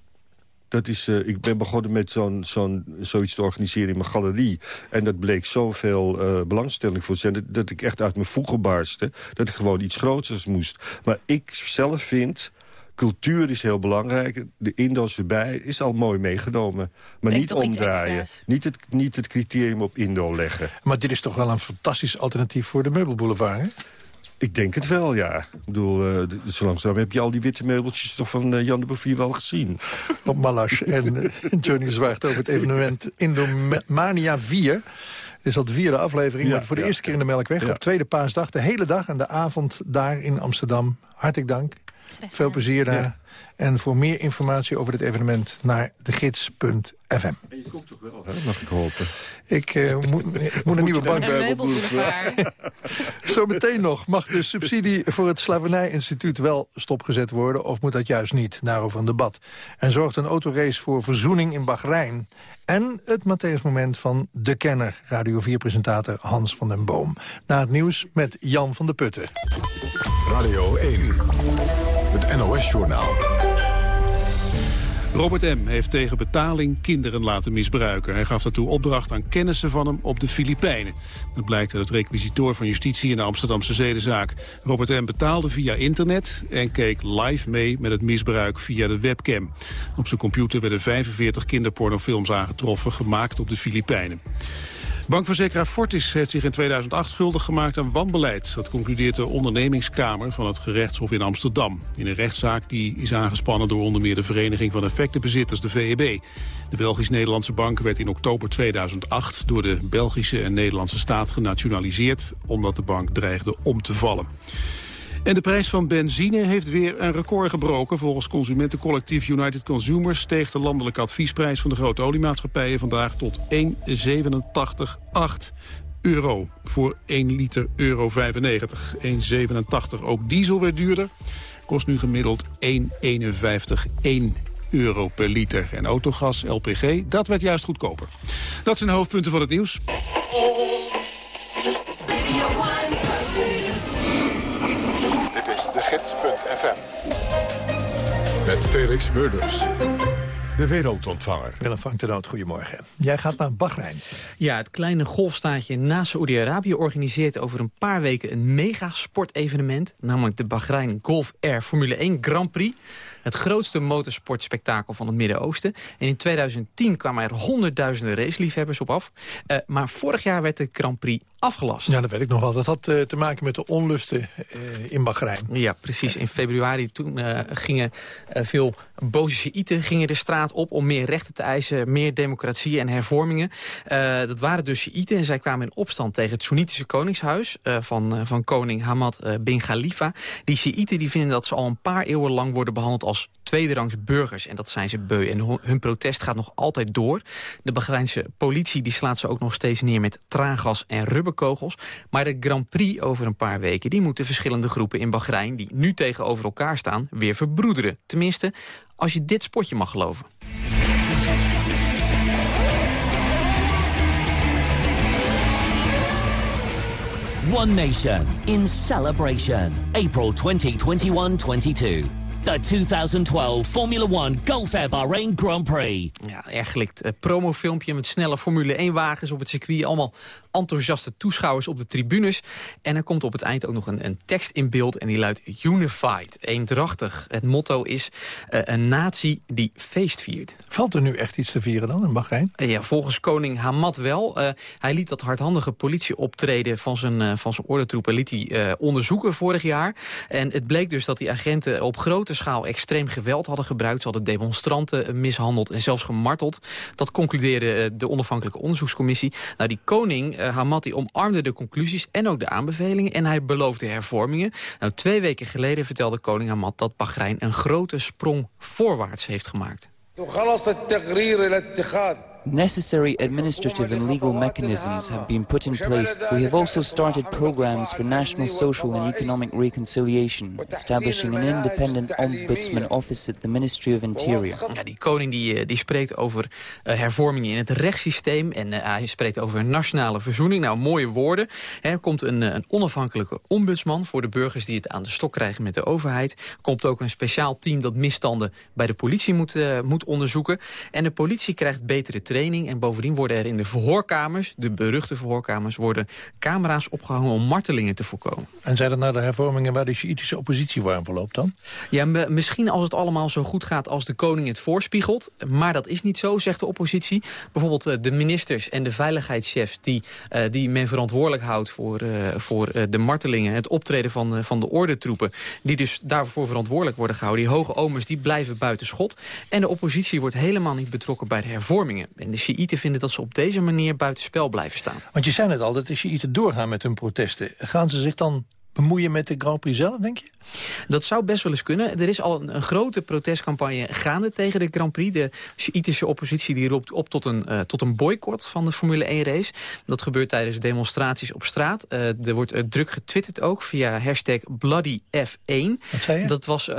Dat is, uh, ik ben begonnen met zo'n zo'n zoiets te organiseren in mijn galerie. En dat bleek zoveel uh, belangstelling voor te zijn... Dat, dat, ik echt uit mijn voegen barstte. Dat ik gewoon iets groters moest. Maar ik zelf vind cultuur is heel belangrijk. De Indo's erbij is al mooi meegenomen. Maar niet omdraaien. Niet het, niet het criterium op Indo leggen. Maar dit is toch wel een fantastisch alternatief voor de meubelboulevard, hè? Ik denk het wel, ja. Ik bedoel, uh, zo langzaam heb je al die witte meubeltjes toch van uh, Jan de Bouvier wel gezien. Op Malash. en uh, Johnny zwaagt over het evenement Indomania 4. Dit is al de vierde aflevering, ja, maar voor de eerste keer in de Melkweg. Op tweede paasdag, de hele dag en de avond daar in Amsterdam. Hartelijk dank. Veel plezier daar. En voor meer informatie over dit evenement naar degids.fm. En je komt toch wel, hè? mag ik hopen. Ik, uh, (laughs) moet, ik moet een nieuwe bank bij (laughs) Zometeen nog. Mag de subsidie voor het Slavernij-instituut wel stopgezet worden... of moet dat juist niet? Daarover een debat. En zorgt een autorace voor verzoening in Bahrein? En het Matthäus-moment van De Kenner, Radio 4-presentator Hans van den Boom. Na het nieuws met Jan van de Putten. Radio 1, het NOS-journaal. Robert M. heeft tegen betaling kinderen laten misbruiken. Hij gaf daartoe opdracht aan kennissen van hem op de Filipijnen. Dat blijkt uit het requisitoor van justitie in de Amsterdamse zedenzaak. Robert M. betaalde via internet en keek live mee met het misbruik via de webcam. Op zijn computer werden 45 kinderpornofilms aangetroffen, gemaakt op de Filipijnen. Bankverzekeraar Fortis heeft zich in 2008 schuldig gemaakt aan wanbeleid. Dat concludeert de ondernemingskamer van het gerechtshof in Amsterdam. In een rechtszaak die is aangespannen door onder meer de Vereniging van Effectenbezitters, de VEB. De Belgisch-Nederlandse bank werd in oktober 2008 door de Belgische en Nederlandse staat genationaliseerd... omdat de bank dreigde om te vallen. En de prijs van benzine heeft weer een record gebroken. Volgens consumentencollectief United Consumers steeg de landelijke adviesprijs van de grote oliemaatschappijen vandaag tot 1,87,8 euro voor 1 liter euro 95. 1,87 ook diesel werd duurder. Kost nu gemiddeld 1,51 euro per liter. En autogas, LPG, dat werd juist goedkoper. Dat zijn de hoofdpunten van het nieuws. gids.fm. Met Felix Murders. De wereldontvanger. Willem Frank de Noot, goedemorgen. Jij gaat naar Bahrein. Ja, het kleine golfstaatje na Saoedi-Arabië organiseert over een paar weken een megasportevenement. Namelijk de Bahrein Golf Air Formule 1 Grand Prix. Het grootste motorsportspektakel van het Midden-Oosten. En in 2010 kwamen er honderdduizenden raceliefhebbers op af. Uh, maar vorig jaar werd de Grand Prix afgelast. Ja, dat weet ik nog wel. Dat had uh, te maken met de onlusten uh, in Bahrein. Ja, precies. In februari toen gingen veel boze Shiiten gingen de straat op... om meer rechten te eisen, meer democratie en hervormingen. dat waren dus Shiiten en zij kwamen in opstand tegen het Soenitische koningshuis... van, van koning Hamad bin Khalifa. Die Shiiten die vinden dat ze al een paar eeuwen lang worden behandeld als tweederangs burgers. En dat zijn ze beu. En hun protest gaat nog altijd door. De Bahreinse politie die slaat ze ook nog steeds neer met traangas en rubberkogels. Maar de Grand Prix over een paar weken... die moeten verschillende groepen in Bahrein... die nu tegenover elkaar staan, weer verbroederen. Tenminste, als je dit spotje mag geloven. One Nation in celebration. April 2021-22. De 2012 Formula 1 Gulf Air Bahrain Grand Prix. Ja, erg gelikt. Uh, promofilmpje met snelle Formule 1 wagens op het circuit. Allemaal enthousiaste toeschouwers op de tribunes. En er komt op het eind ook nog een, een tekst in beeld en die luidt Unified, eendrachtig. Het motto is uh, een natie die feest viert. Valt er nu echt iets te vieren dan in Bahrein? Uh, ja, volgens koning Hamad wel. Uh, hij liet dat hardhandige politieoptreden van zijn, van zijn ordentroepen liet hij, onderzoeken vorig jaar. En het bleek dus dat die agenten op grote extreem geweld hadden gebruikt. Ze hadden demonstranten mishandeld en zelfs gemarteld. Dat concludeerde de onafhankelijke onderzoekscommissie. Nou, die koning uh, Hamati omarmde de conclusies en ook de aanbevelingen. En hij beloofde hervormingen. Nou, twee weken geleden vertelde koning Hamad dat Bahrein een grote sprong voorwaarts heeft gemaakt. Necessary administrative and legal mechanisms have been put in place. We have also started programs for national social and economic reconciliation, establishing an independent ombudsman office at the Ministry of Interior. Die koning die, eh, die spreekt over uh, hervormingen in het rechtssysteem en uh, hij spreekt over nationale verzoening. Nou, mooie woorden. Er komt een, een onafhankelijke ombudsman voor de burgers die het aan de stok krijgen met de overheid. Er komt ook een speciaal team dat misstanden bij de politie moet, moet onderzoeken. En de politie krijgt betere training. En bovendien worden er in de verhoorkamers, de beruchte verhoorkamers... worden camera's opgehangen om martelingen te voorkomen. En zijn dat nou de hervormingen waar de Sjiitische oppositie warm voor loopt dan? Ja, misschien als het allemaal zo goed gaat als de koning het voorspiegelt. Maar dat is niet zo, zegt de oppositie. Bijvoorbeeld uh, de ministers en de veiligheidschefs... die, uh, die men verantwoordelijk houdt voor, uh, voor de martelingen... het optreden van, van de ordentroepen... die dus daarvoor verantwoordelijk worden gehouden. Die hoge omers die blijven buiten schot. En de oppositie wordt helemaal niet betrokken bij de hervormingen. En de Shiiten vinden dat ze op deze manier buitenspel blijven staan. Want je zei net al dat de Shiiten doorgaan met hun protesten. Gaan ze zich dan bemoeien met de Grand Prix zelf, denk je? Dat zou best wel eens kunnen. Er is al een, een grote protestcampagne gaande tegen de Grand Prix. De Shiïtische oppositie die roept op tot een, uh, tot een boycott van de Formule 1 race. Dat gebeurt tijdens demonstraties op straat. Uh, er wordt uh, druk getwitterd ook via hashtag BloodyF1. Wat zei je? Dat was... (laughs)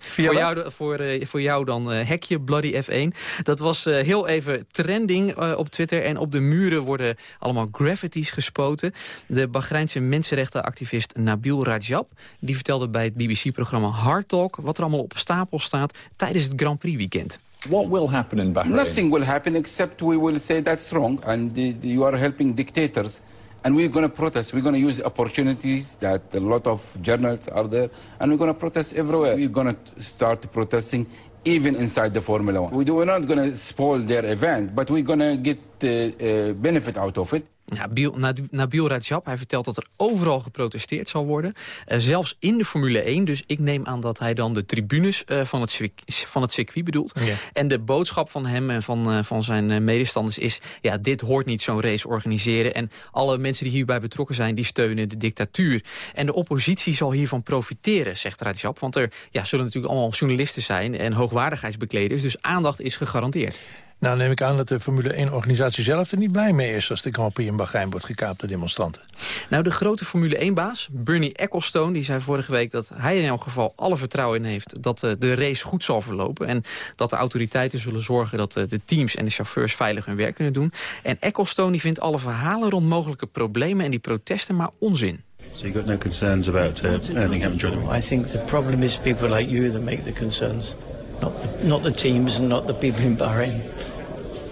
voor, jou, voor, uh, voor jou dan uh, hekje Bloody F1. Dat was uh, heel even trending op Twitter. En op de muren worden allemaal graffitis gespoten. De Bahreinse mensenrechtenactivist Nabil Rajab... die vertelde bij het BBC-programma Hard Talk... wat er allemaal op stapel staat tijdens het Grand Prix weekend. What will happen in Bahrain? Nothing will happen except we will say that's wrong... and the, the, you are helping dictators... And we're going to protest. We're going to use opportunities that a lot of journalists are there. And we're going to protest everywhere. We're going to start protesting even inside the Formula One. We do, we're not going to spoil their event, but we're going to get the uh, benefit out of it. Nabil, Nabil Rajab, hij vertelt dat er overal geprotesteerd zal worden. Uh, zelfs in de Formule 1. Dus ik neem aan dat hij dan de tribunes uh, van, het van het circuit bedoelt. Ja. En de boodschap van hem en van, uh, van zijn medestanders is... ja, dit hoort niet zo'n race organiseren. En alle mensen die hierbij betrokken zijn, die steunen de dictatuur. En de oppositie zal hiervan profiteren, zegt Rajab. Want er ja, zullen natuurlijk allemaal journalisten zijn en hoogwaardigheidsbekleders. Dus aandacht is gegarandeerd. Nou neem ik aan dat de Formule 1-organisatie zelf er niet blij mee is... als de Grand Prix in Bahrein wordt gekaapt door demonstranten. Nou, de grote Formule 1-baas, Bernie Ecclestone... die zei vorige week dat hij in elk geval alle vertrouwen in heeft... dat uh, de race goed zal verlopen. En dat de autoriteiten zullen zorgen dat uh, de teams en de chauffeurs veilig hun werk kunnen doen. En Ecclestone die vindt alle verhalen rond mogelijke problemen... en die protesten maar onzin. So you got no concerns about uh, anything happening during the I think the problem is people like you that make the concerns. Not the, not the teams and not the people in Bahrain.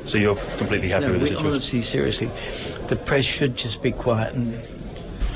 So you're completely happy no, with the we situation? honestly, seriously, the press should just be quiet and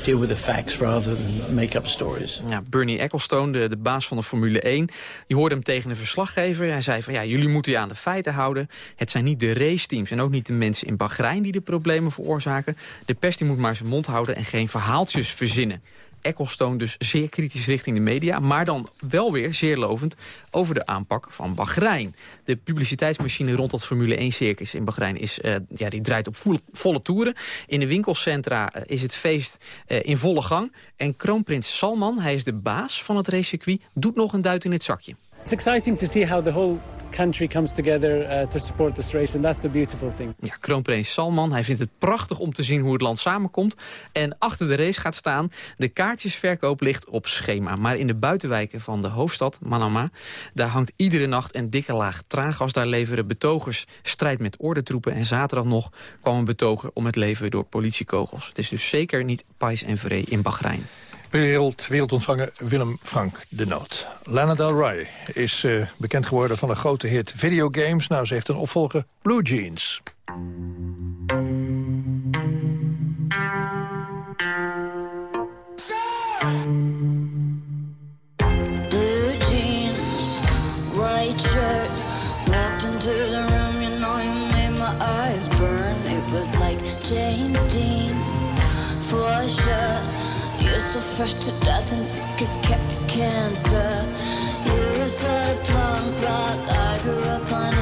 deal with the facts rather than make up stories. Ja, Bernie Ecclestone, de, de baas van de Formule 1, je hoorde hem tegen een verslaggever. Hij zei van ja, jullie moeten je aan de feiten houden. Het zijn niet de raceteams en ook niet de mensen in Bahrein die de problemen veroorzaken. De pers die moet maar zijn mond houden en geen verhaaltjes verzinnen. Ecclestone dus zeer kritisch richting de media... maar dan wel weer zeer lovend over de aanpak van Bahrein. De publiciteitsmachine rond dat Formule 1-circus in Bahrein... Is, uh, ja, die draait op volle, toeren. In de winkelcentra uh, is het feest uh, in volle gang. En kroonprins Salman, hij is de baas van het racecircuit... doet nog een duit in het zakje. It's exciting to see how the whole country comes together uh, to support this race and that's the beautiful thing. Ja, kroonprins Salman, hij vindt het prachtig om te zien hoe het land samenkomt en achter de race gaat staan. De kaartjesverkoop ligt op schema, maar in de buitenwijken van de hoofdstad Manama, daar hangt iedere nacht een dikke laag traangas. Daar leveren betogers strijd met ordentroepen en zaterdag nog kwam een betoger om het leven door politiekogels. Het is dus zeker niet pais en vree in Bahrein. Wereld, wereldontvanger Willem Frank de Noot. Lana Del Rey is uh, bekend geworden van een grote hit videogames. Nou, ze heeft een opvolger, Blue Jeans. Fresh to death and sick as cancer. You're a sort of punk rock. I grew up on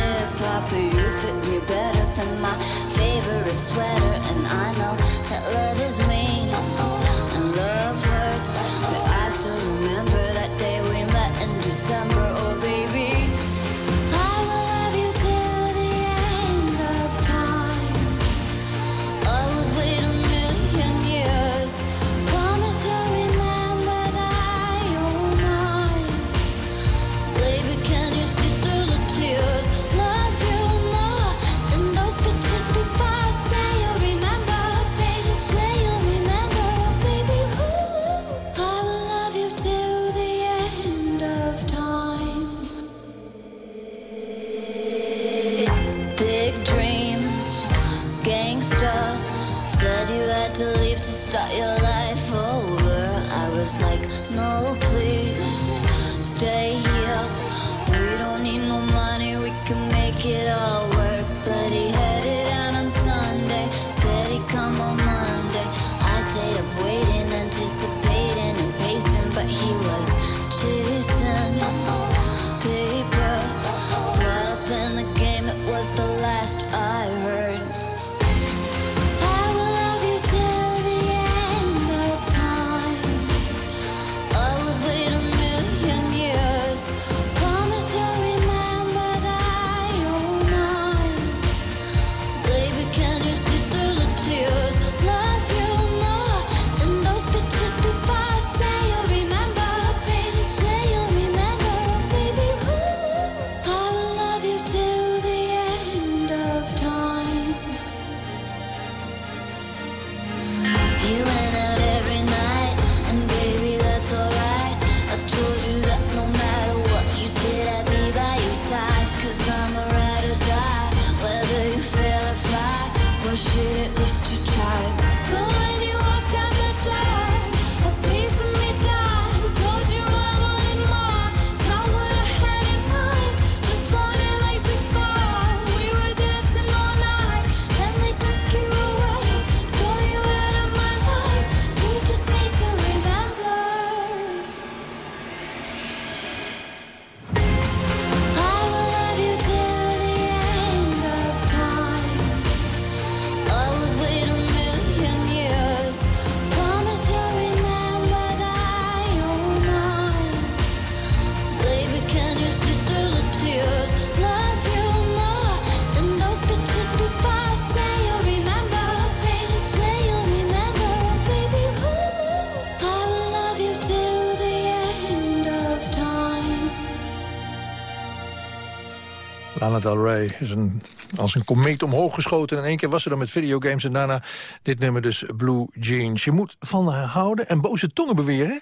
Lana Del is een, als een komeet omhoog geschoten. En één keer was ze dan met videogames en daarna dit nummer dus Blue Jeans. Je moet van haar houden en boze tongen beweren.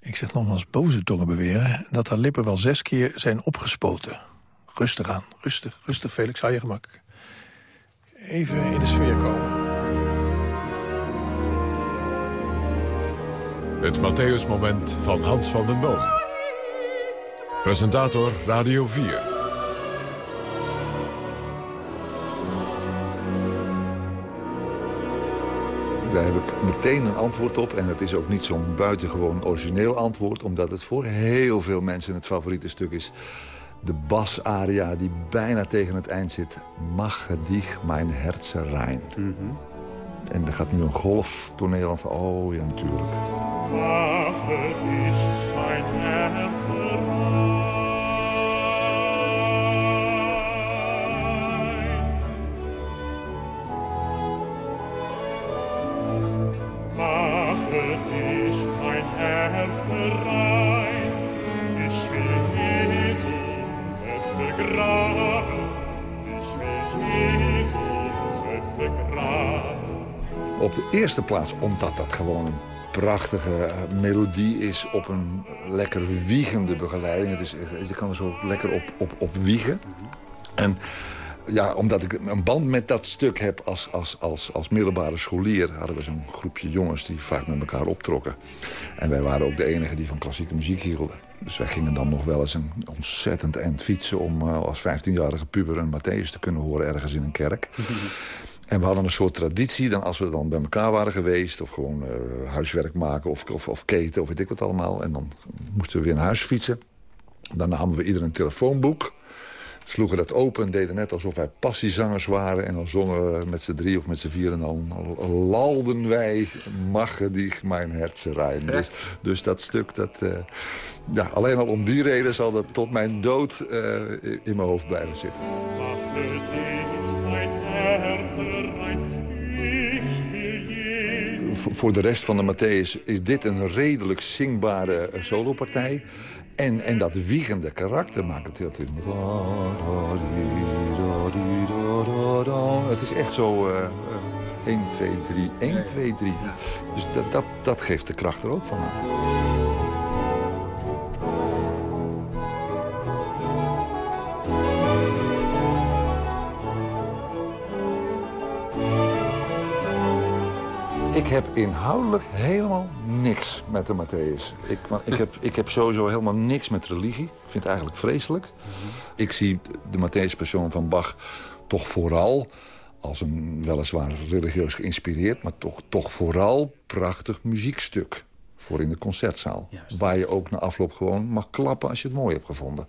Ik zeg nogmaals boze tongen beweren. Dat haar lippen wel zes keer zijn opgespoten. Rustig aan, rustig, rustig Felix, hou je gemak. Even in de sfeer komen. Het Matthäus-moment van Hans van den Boom. Presentator Radio 4. Daar heb ik meteen een antwoord op. En het is ook niet zo'n buitengewoon origineel antwoord... omdat het voor heel veel mensen het favoriete stuk is. De basaria die bijna tegen het eind zit. Mag dich mijn herzen rein. En er gaat nu een golftoneel aan van... Oh, ja, natuurlijk. Op de eerste plaats omdat dat gewoon een prachtige eh, melodie is... op een lekker wiegende begeleiding. Het is, je kan er zo lekker op, op, op wiegen. En ja, omdat ik een band met dat stuk heb als, als, als, als middelbare scholier... hadden we zo'n groepje jongens die vaak met elkaar optrokken. En wij waren ook de enigen die van klassieke muziek hielden. Dus wij gingen dan nog wel eens een ontzettend eind fietsen... om eh, als 15-jarige puber een Matthäus te kunnen horen ergens in een kerk. En we hadden een soort traditie, dan als we dan bij elkaar waren geweest... of gewoon eh, huiswerk maken of, of, of keten of weet ik wat allemaal... en dan moesten we weer naar huis fietsen. Dan namen we ieder een telefoonboek... sloegen dat open en deden net alsof wij passiezangers waren... en dan zongen we met z'n drie of met z'n vier... en dan lalden wij Magge die mijn herzen rijden. Dus, dus dat stuk, dat, eh, ja, alleen al om die reden... zal dat tot mijn dood eh, in mijn hoofd blijven zitten. Voor- de rest van de Matthäus is dit een redelijk zingbare solopartij. En, en dat wiegende karakter maakt het heel... Het is echt zo... eh, 1, 2, 3, 1, 2, 3. Dus dat, dat, dat geeft de kracht er ook van aan. Ik heb inhoudelijk helemaal niks met de Matthäus. Ik, ik, heb, ik heb sowieso helemaal niks met religie. Ik vind het eigenlijk vreselijk. Ik zie de Matthäus-persoon van Bach toch vooral als een weliswaar religieus geïnspireerd... maar toch, toch vooral prachtig muziekstuk voor in de concertzaal. Waar je ook na afloop gewoon mag klappen als je het mooi hebt gevonden.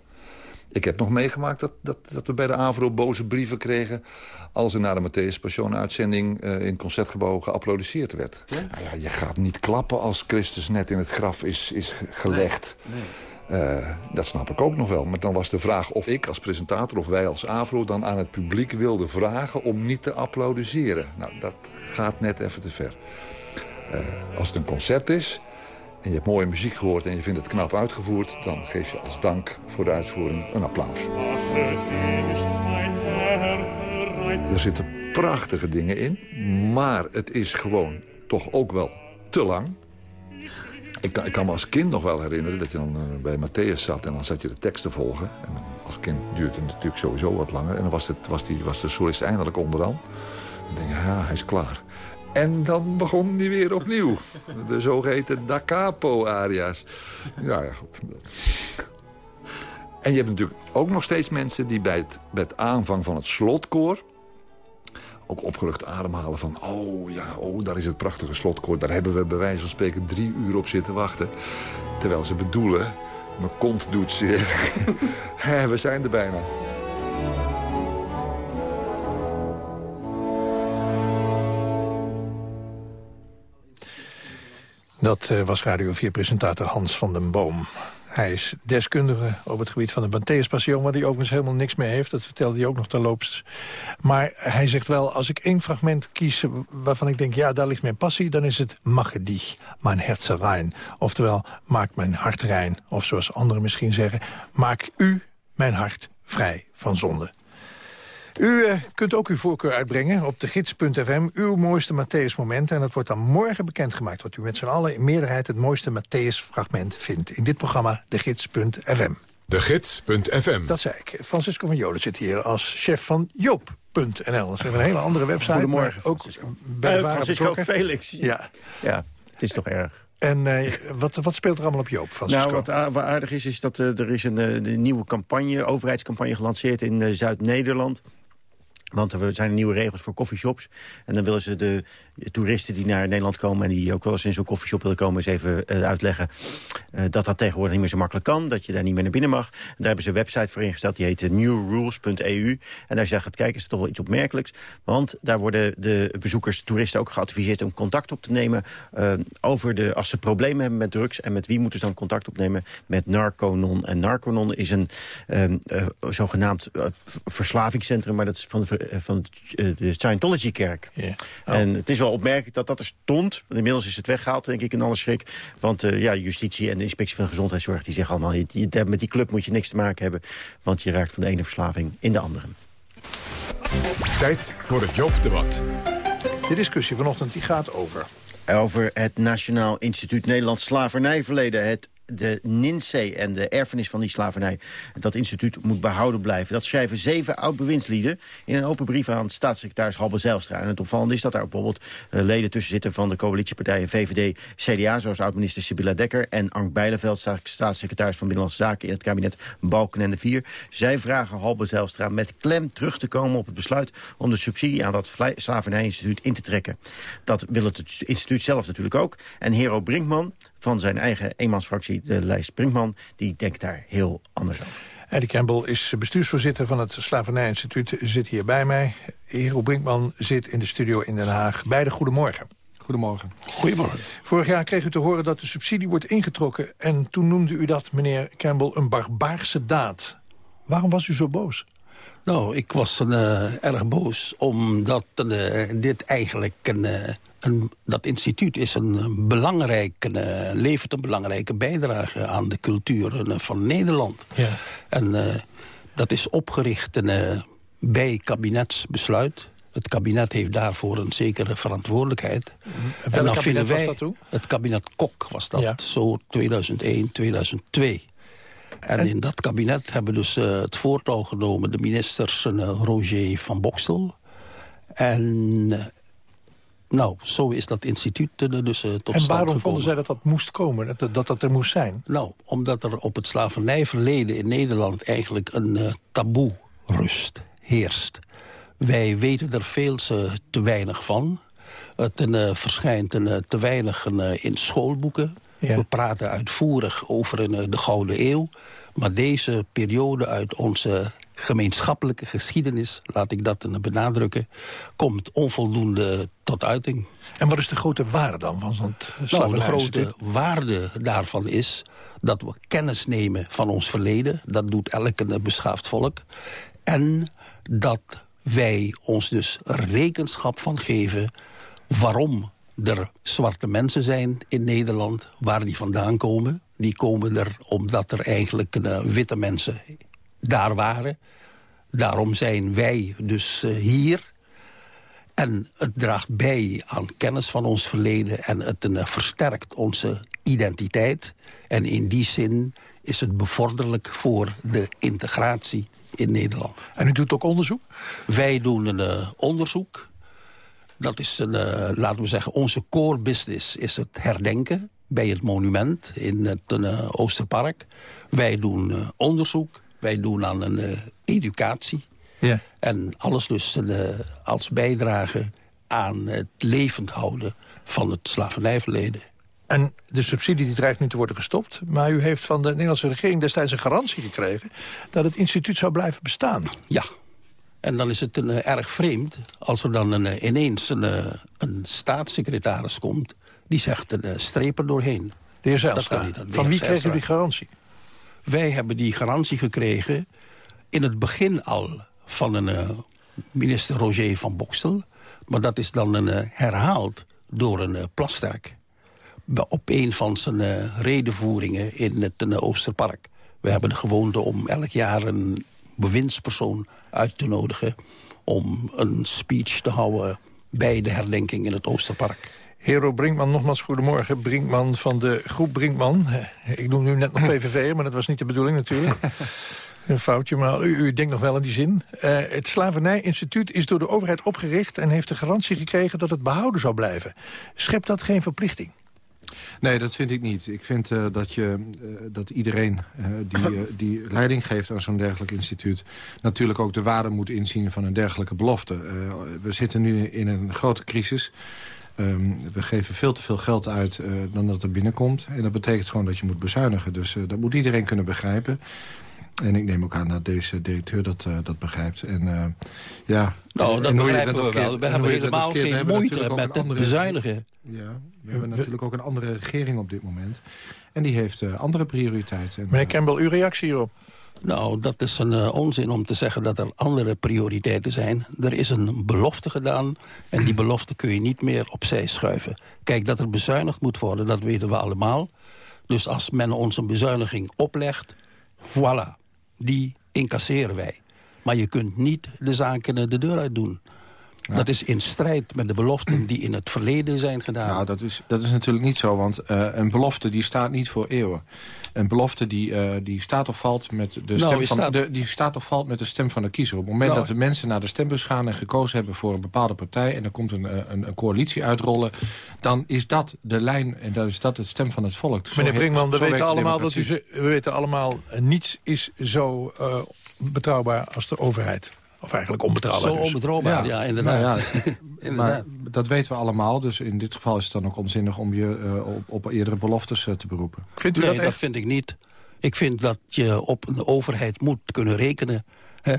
Ik heb nog meegemaakt dat, dat, dat we bij de AVRO boze brieven kregen... als er naar de Matthäus Passion uitzending uh, in het Concertgebouw geapplaudisseerd werd. Ja? Nou ja, je gaat niet klappen als Christus net in het graf is, is gelegd. Nee. Uh, dat snap ik ook nog wel. Maar dan was de vraag of ik als presentator of wij als AVRO... dan aan het publiek wilden vragen om niet te applaudisseren. Nou, dat gaat net even te ver. Uh, als het een concert is en je hebt mooie muziek gehoord... en je vindt het knap uitgevoerd... dan geef je als dank voor de uitvoering een applaus. Er zitten prachtige dingen in, maar het is gewoon toch ook wel te lang. Ik kan, ik kan me als kind nog wel herinneren dat je dan uh, bij Matthäus zat... en dan zat je de tekst te volgen. En als kind duurt het natuurlijk sowieso wat langer. En dan was, het, was, die, was de solist eindelijk onderaan. Dan denk je, ja, hij is klaar. En dan begon die weer opnieuw. De zogeheten da capo-aria's. Ja, ja, goed. En je hebt natuurlijk ook nog steeds mensen die bij het, aanvang van het slotkoor... ook opgelucht ademhalen van... oh ja, oh, daar is het prachtige slotkoor. Daar hebben we bij wijze van spreken drie uur op zitten wachten. Terwijl ze bedoelen, mijn kont doet zeer. (laughs) we zijn er bijna. Dat uh, was Radio 4-presentator Hans van den Boom. Hij is deskundige op het gebied van de Matthäus Passion... waar hij overigens helemaal niks mee heeft. Dat vertelde hij ook nog terloops. Maar hij zegt wel, als ik één fragment kies waarvan ik denk... ja, daar ligt mijn passie, dan is het Magedi, mijn herzerein. Oftewel, maak mijn hart rein. Of zoals anderen misschien zeggen, maak u mijn hart vrij van zonde. U uh, kunt ook uw voorkeur uitbrengen op de gids.fm, uw mooiste Matthäus-moment. En dat wordt dan morgen bekendgemaakt, wat u met z'n allen in meerderheid het mooiste Matthäus-fragment vindt. In dit programma de gids.fm. De gids.fm. Dat zei ik. Francisco van Jolen zit hier als chef van Joop.nl. Dat is een hele andere website. Goedemorgen, ook bij uh, Francisco Felix. Ja. ja, het is toch erg. En uh, wat, wat, speelt er allemaal op Joop, Francisco? Nou, wat, aardig is, is dat uh, er is een, een, nieuwe campagne, overheidscampagne gelanceerd in uh, Zuid-Nederland. Want er zijn nieuwe regels voor coffeeshops. En dan willen ze de toeristen die naar Nederland komen... en die ook wel eens in zo'n coffeeshop willen komen... eens even uh, uitleggen uh, dat dat tegenwoordig niet meer zo makkelijk kan. Dat je daar niet meer naar binnen mag. Daar hebben ze een website voor ingesteld. Die heet newrules.eu. En daar zegt, kijk, is toch wel iets opmerkelijks. Want daar worden de bezoekers, toeristen ook geadviseerd... om contact op te nemen over de... als ze problemen hebben met drugs... en met wie moeten ze dan contact opnemen? Met Narconon. En Narconon is een zogenaamd verslavingscentrum... maar dat is van de eh, van eh, de Scientology-kerk. Yeah. Oh. En het is wel opmerkelijk dat dat er stond. Inmiddels is het weggehaald, denk ik, in alle schrik. Want uh, ja, justitie en de inspectie van gezondheidszorg... die zeggen allemaal, je, je, met die club moet je niks te maken hebben... want je raakt van de ene verslaving in de andere. Tijd voor het Joop-debat. De discussie vanochtend die gaat over... Over het Nationaal Instituut Nederlands Slavernijverleden. Het de NINSE en de erfenis van die slavernij... dat instituut moet behouden blijven. Dat schrijven zeven oud-bewindslieden in een open brief aan staatssecretaris Halbe Zijlstra. En het opvallende is dat daar bijvoorbeeld uh, leden tussen zitten... van de coalitiepartijen VVD, CDA, zoals oud-minister Sibylla Dekker... en Ank Bijleveld, staatssecretaris van Binnenlandse Zaken... in het kabinet Balken en de Vier. Zij vragen Halbe Zijlstra met klem terug te komen op het besluit... om de subsidie aan dat slavernijinstituut in te trekken. Dat wil het instituut zelf natuurlijk ook. En Hero Brinkman van zijn eigen eenmansfractie, de lijst Brinkman... die denkt daar heel anders over. Eddie Campbell is bestuursvoorzitter van het Slavernijinstituut, zit hier bij mij. Hero Brinkman zit in de studio in Den Haag. Beide goedemorgen. Goedemorgen. Goedemorgen. Vorig jaar kreeg u te horen dat de subsidie wordt ingetrokken... en toen noemde u dat, meneer Campbell, een barbaarse daad. Waarom was u zo boos? Nou, ik was uh, erg boos omdat uh, dit eigenlijk een, uh, dat instituut is een belangrijke, levert een belangrijke bijdrage aan de cultuur van Nederland. Ja. En dat is opgericht bij kabinetsbesluit. Het kabinet heeft daarvoor een zekere verantwoordelijkheid. En, en dan vinden wij, was dat? Het kabinet Kok was dat, ja. zo 2001, 2002. En, in dat kabinet hebben dus het voortouw genomen... de ministers Roger van Bokstel en nou, zo is dat instituut eh, dus uh, tot en stand waarom gekomen. vonden zij dat dat moest komen, dat, dat dat er moest zijn? Nou, omdat er op het slavernijverleden in Nederland eigenlijk een uh, taboe rust, heerst. Wij weten er veel te weinig van. Het verschijnt een, te weinig in schoolboeken. Ja. We praten uitvoerig over een, de Gouden Eeuw. Maar deze periode uit onze gemeenschappelijke geschiedenis, laat ik dat benadrukken, komt onvoldoende tot uiting. En wat is de grote waarde dan van zo'n nou, De grote waarde daarvan is dat we kennis nemen van ons verleden. Dat doet elk beschaafd volk. En dat wij ons dus rekenschap van geven waarom er zwarte mensen zijn in Nederland, waar die vandaan komen. Die komen er omdat er eigenlijk uh, witte mensen daar waren. Daarom zijn wij dus uh, hier. En het draagt bij aan kennis van ons verleden... en het uh, versterkt onze identiteit. En in die zin is het bevorderlijk voor de integratie in Nederland. En u doet ook onderzoek? Wij doen een uh, onderzoek. Dat is, een, uh, laten we zeggen, onze core business is het herdenken... bij het monument in het uh, Oosterpark. Wij doen onderzoek, wij doen aan een educatie. Ja. En alles dus als bijdrage aan het levend houden van het slavernijverleden. En de subsidie die dreigt nu te worden gestopt. Maar u heeft van de Nederlandse regering destijds een garantie gekregen... dat het instituut zou blijven bestaan. Ja. En dan is het een, uh, erg vreemd als er dan een, ineens een, een staatssecretaris komt... die zegt een streep doorheen. De heer Zijlstra, van wie kreeg u die garantie? Wij hebben die garantie gekregen in het begin al van een minister Roger van Bokstel. Maar dat is dan een, herhaald door een Plasterk op een van zijn redenvoeringen in het Oosterpark. We hebben de gewoonte om elk jaar een bewindspersoon uit te nodigen... om een speech te houden bij de herdenking in het Oosterpark. Hero Brinkman, nogmaals goedemorgen. Brinkman van de groep Brinkman. Ik noem nu net nog (laughs) PVV, maar dat was niet de bedoeling natuurlijk. (laughs) Een foutje, maar u, u, denkt nog wel in die zin. Uh, het Slavernij-instituut is door de overheid opgericht... en heeft de garantie gekregen dat het behouden zou blijven. Schept dat geen verplichting? Nee, dat vind ik niet. Ik vind uh, dat, je, uh, dat iedereen uh, die, (laughs) die leiding geeft aan zo'n dergelijk instituut... natuurlijk ook de waarde moet inzien van een dergelijke belofte. we zitten nu in een grote crisis. Um, we geven veel te veel geld uit dan dat er binnenkomt. En dat betekent gewoon dat je moet bezuinigen. Dus dat moet iedereen kunnen begrijpen. En ik neem ook aan dat deze directeur dat, uh, dat begrijpt. En, uh, ja, nou, dat en begrijpen we wel. We hebben helemaal geen moeite met het andere, bezuinigen. Ja, we hebben natuurlijk ook een andere regering op dit moment. En die heeft uh, andere prioriteiten. En, Meneer Campbell, uw reactie hierop? Nou, dat is een uh, onzin om te zeggen dat er andere prioriteiten zijn. Er is een belofte gedaan en die belofte kun je niet meer opzij schuiven. Kijk, dat er bezuinigd moet worden, dat weten we allemaal. Dus als men ons een bezuiniging oplegt, voilà, die incasseren wij. Maar je kunt niet de zaken de deur uit doen. Ja. Dat is in strijd met de beloften die in het verleden zijn gedaan. Nou, dat is, dat is natuurlijk niet zo, want uh, een belofte die staat niet voor eeuwen. Een belofte die, uh, die staat of valt met de stem nou, van staat... de, die staat of valt met de stem van de kiezer. Op het moment Nou. dat de mensen naar de stembus gaan en gekozen hebben voor een bepaalde partij en er komt een, een, een coalitie uitrollen, dan is dat de lijn en dan is dat het stem van het volk. Zo Meneer Brinkman, we weten allemaal dat u we weten allemaal niets is zo uh, betrouwbaar als de overheid. Of eigenlijk onbetrouwbaar. Zo dus. onbetrouwbaar, ja, inderdaad. Nou ja, Inderdaad. (laughs) maar dat weten we allemaal. Dus in dit geval is het dan ook onzinnig om je uh, op, op eerdere beloftes uh, te beroepen. Vindt u nee, dat dat, echt? vind ik niet. Ik vind dat je op een overheid moet kunnen rekenen. Hè?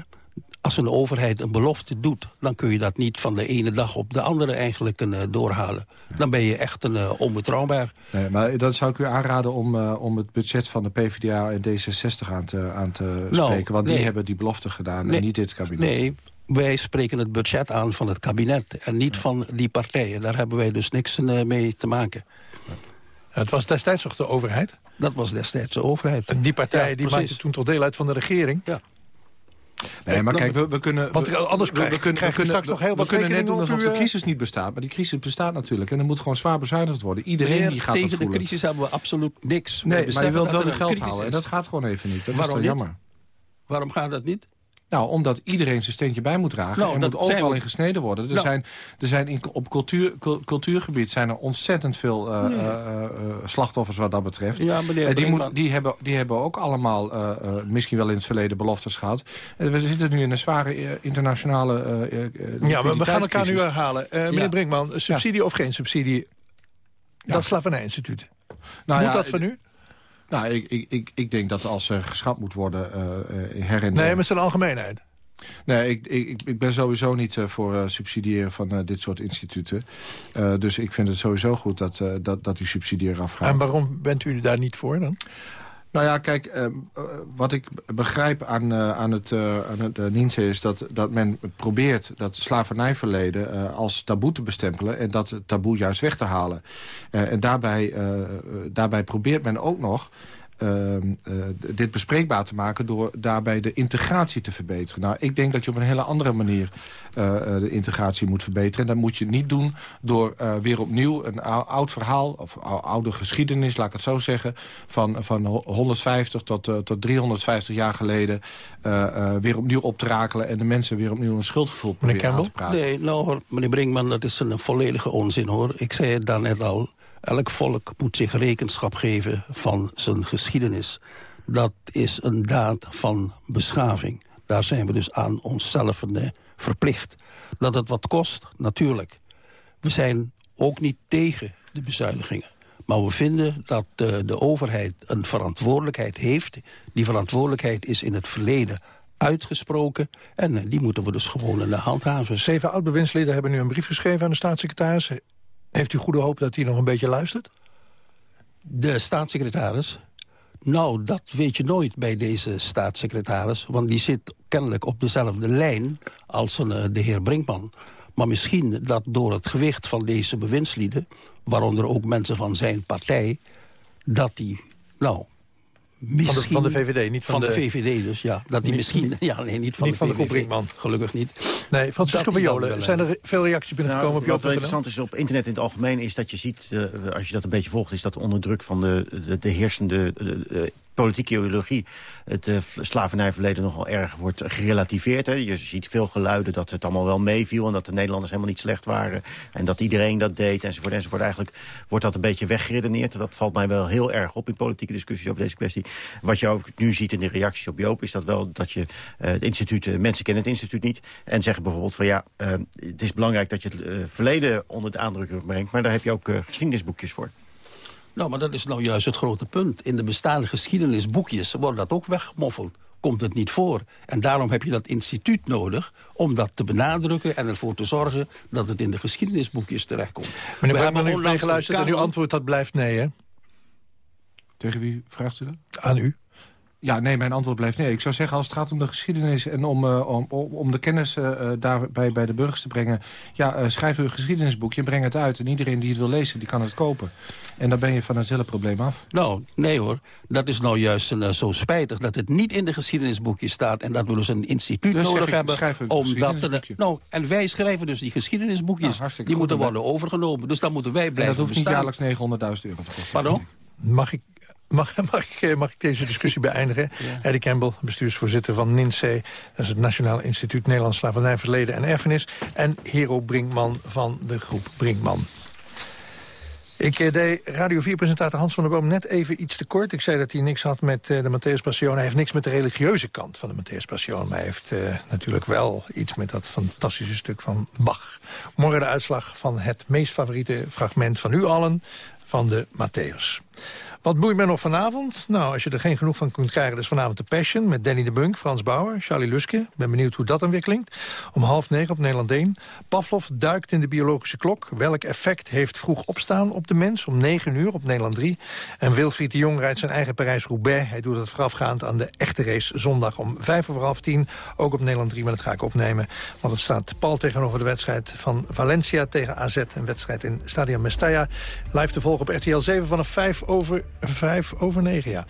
Als een overheid een belofte doet... dan kun je dat niet van de ene dag op de andere eigenlijk uh, doorhalen. Dan ben je echt een uh, onbetrouwbaar. Nee, maar dan zou ik u aanraden om, uh, om het budget van de PvdA en D66 aan te, aan te Nou, spreken. Want die hebben die belofte gedaan Nee. en niet dit kabinet. Nee, wij spreken het budget aan van het kabinet... en niet van die partijen. Daar hebben wij dus niks uh, mee te maken. Het was destijds toch de overheid? Dat was destijds de overheid. En die partij Ja, die maakte toen toch deel uit van de regering? Ja. Nee, maar kijk, we, we kunnen... Want we- anders we- we kunnen, we straks kunnen, nog heel we wat kunnen net doen alsof de eh, crisis niet bestaat. Maar die crisis bestaat natuurlijk. En er moet gewoon zwaar bezuinigd worden. Iedereen Meneer, die gaat tegen dat de crisis hebben we absoluut niks. Nee, maar je wilt wel de geld halen. En dat gaat gewoon even niet. Dat Waarom is toch jammer. Waarom gaat dat niet? Nou, omdat iedereen zijn steentje bij moet dragen. Nou, er dat moet overal we- in gesneden worden. Er Nou. zijn, er zijn in, op cultuur, cul- cultuurgebied zijn er ontzettend veel eh, Nee. eh, eh, slachtoffers wat dat betreft. Ja, meneer die, moet, die, hebben, die hebben ook allemaal misschien wel in het verleden beloftes gehad. Eh, we zitten nu in een zware internationale Ja, maar we gaan elkaar nu herhalen. Meneer Ja. Brinkman, subsidie of geen subsidie? Dat slavernijinstituut. Nou Moet ja, dat van u? Nou, ik, ik, ik, ik denk dat als er geschat moet worden her en Nee, met zijn algemeenheid. Nee, ik, ik, ik ben sowieso niet eh, voor subsidiëren van dit soort instituten. Dus ik vind het sowieso goed dat, dat, dat die subsidie eraf gaat. En waarom bent u daar niet voor dan? Nou ja, kijk, ehm, eh, wat ik begrijp aan, eh, aan het, eh aan het eh, is dat, dat men probeert dat slavernijverleden eh, als taboe te bestempelen... en dat taboe juist weg te halen. Eh, en daarbij, eh, eh, daarbij probeert men ook nog... ehm, eh, dit bespreekbaar te maken door daarbij de integratie te verbeteren. Nou, ik denk dat je op een hele andere manier eh, eh, de integratie moet verbeteren. En dat moet je niet doen door eh, weer opnieuw een ou- oud verhaal... of ou- oude geschiedenis, laat ik het zo zeggen... van, van ho- 150 tot, tot 350 jaar geleden... eh, eh, weer opnieuw op te rakelen... en de mensen weer opnieuw een schuldgevoel proberen aan te praten. Nee, nou hoor, meneer Brinkman, dat is een volledige onzin hoor. Ik zei het daarnet al. Elk volk moet zich rekenschap geven van zijn geschiedenis. Dat is een daad van beschaving. Daar zijn we dus aan onszelf eh, verplicht. Dat het wat kost, natuurlijk. We zijn ook niet tegen de bezuinigingen. Maar we vinden dat eh, de overheid een verantwoordelijkheid heeft. Die verantwoordelijkheid is in het verleden uitgesproken. En eh, die moeten we dus gewoon in de hand handhaven. Zeven oud-bewindsleden hebben nu een brief geschreven aan de staatssecretaris. Heeft u goede hoop dat hij nog een beetje luistert? De staatssecretaris? Nou, dat weet je nooit bij deze staatssecretaris. Want die zit kennelijk op dezelfde lijn als eh, de heer Brinkman. Maar misschien dat door het gewicht van deze bewindslieden... waaronder ook mensen van zijn partij... dat die, nou, misschien... van de VVD, niet van de... de- VVD dus, ja. Dat die Niet- misschien... niet- ja, nee, niet van niet de van de. Gelukkig niet. Nee, Francisco van Jolen, zijn eh, er veel reacties binnengekomen Nou, op wat wel interessant is op internet in het algemeen... is dat je ziet, eh, als je dat een beetje volgt... is dat onder druk van de, de, de heersende eh, eh, politieke ideologie... het eh, slavernijverleden nogal erg wordt gerelativeerd. Hè. Je ziet veel geluiden dat het allemaal wel meeviel... en dat de Nederlanders helemaal niet slecht waren... en dat iedereen dat deed, enzovoort, enzovoort. Eigenlijk wordt dat een beetje weggeredeneerd. Dat valt mij wel heel erg op in politieke discussies over deze kwestie. Wat je ook nu ziet in de reacties op Joop... is dat wel dat je eh, het instituut... eh, mensen kennen het instituut niet... en zeggen bijvoorbeeld van ja, het is belangrijk dat je het verleden onder de aandruk brengt... maar daar heb je ook geschiedenisboekjes voor. Nou, maar dat is nou juist het grote punt. In de bestaande geschiedenisboekjes wordt dat ook weggemoffeld. Komt het niet voor. En daarom heb je dat instituut nodig om dat te benadrukken... en ervoor te zorgen dat het in de geschiedenisboekjes terechtkomt. Meneer We hebben heeft onlangs meegeluisterd en uw antwoord dat blijft nee, hè? Tegen wie vraagt u dat? Aan u. Ja, nee, mijn antwoord blijft nee. Ik zou zeggen, als het gaat om de geschiedenis... en om, eh, om, om de kennis eh, eh, daarbij bij de burgers te brengen... ja, schrijf uw geschiedenisboekje en breng het uit. En iedereen die het wil lezen, die kan het kopen. En dan ben je van het hele probleem af. Nou, nee hoor. Dat is nou juist een, zo spijtig dat het niet in de geschiedenisboekjes staat... en dat we dus een instituut Dus nodig ik, hebben. schrijf een om dat te, geschiedenisboekje. nou, en wij schrijven dus die geschiedenisboekjes. Nou, die moeten worden overgenomen. Dus dan moeten wij En blijven dat hoeft niet bestaan. jaarlijks 900.000 euro te kosten. Pardon? Mag ik, mag, mag, ik, eh, mag ik deze discussie beëindigen? Eddie Campbell, bestuursvoorzitter van NINSE. Dat is het Nationaal Instituut Nederlands Slavernij, Verleden en Erfenis. En Hero Brinkman van de groep Brinkman. Ik eh, deed Radio 4-presentator Hans van der Boom net even iets te kort. Ik zei dat hij niks had met eh, de Matthäus Passion. Hij heeft niks met de religieuze kant van de Matthäus Passion. Maar hij heeft eh, natuurlijk wel iets met dat fantastische stuk van Bach. Morgen de uitslag van het meest favoriete fragment van u allen... van de Matthäus. Wat boeit mij nog vanavond? Nou, als je er geen genoeg van kunt krijgen... dus vanavond de Passion met Danny de Bunk, Frans Bauer, Charlie Luske. Ben benieuwd hoe dat dan weer klinkt. Om half negen op Nederland 1. Pavlov duikt in de biologische klok. Welk effect heeft vroeg opstaan op de mens? Om 9 uur op Nederland 3. En Wilfried de Jong rijdt zijn eigen Parijs-Roubaix. Hij doet het voorafgaand aan de echte race zondag om vijf over half tien. Ook op Nederland 3, maar dat ga ik opnemen. Want het staat pal tegenover de wedstrijd van Valencia tegen AZ. Een wedstrijd in Stadion Mestalla. Live te volgen op RTL 7 vanaf 5 over, 5 over 9, ja.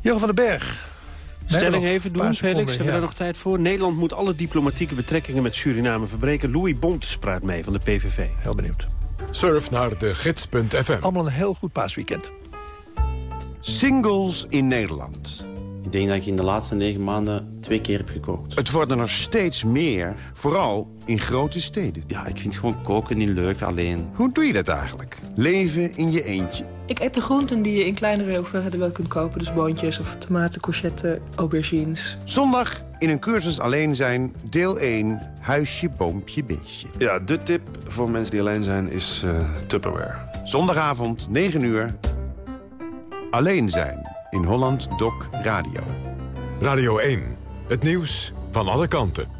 Johan van den Berg. Stelling even doen, Felix. seconden, Hebben we ja. daar nog tijd voor? Nederland moet alle diplomatieke betrekkingen met Suriname verbreken. Louis Bontes praat mee van de PVV. Heel benieuwd. Surf naar de gids.fm. Allemaal een heel goed paasweekend. Singles in Nederland. Ik denk dat ik in de laatste negen maanden twee keer heb gekookt. Het worden er steeds meer, vooral in grote steden. Ja, ik vind gewoon koken niet leuk alleen. Hoe doe je dat eigenlijk? Leven in je eentje. Ik eet de groenten die je in kleinere hoeveelheden wel kunt kopen. Dus boontjes of tomaten, courgette, aubergines. Zondag in een cursus alleen zijn, deel 1, huisje, boompje, beestje. Ja, de tip voor mensen die alleen zijn is uh, Tupperware. Zondagavond, 9 uur, alleen zijn in Holland Doc Radio. Radio 1, het nieuws van alle kanten.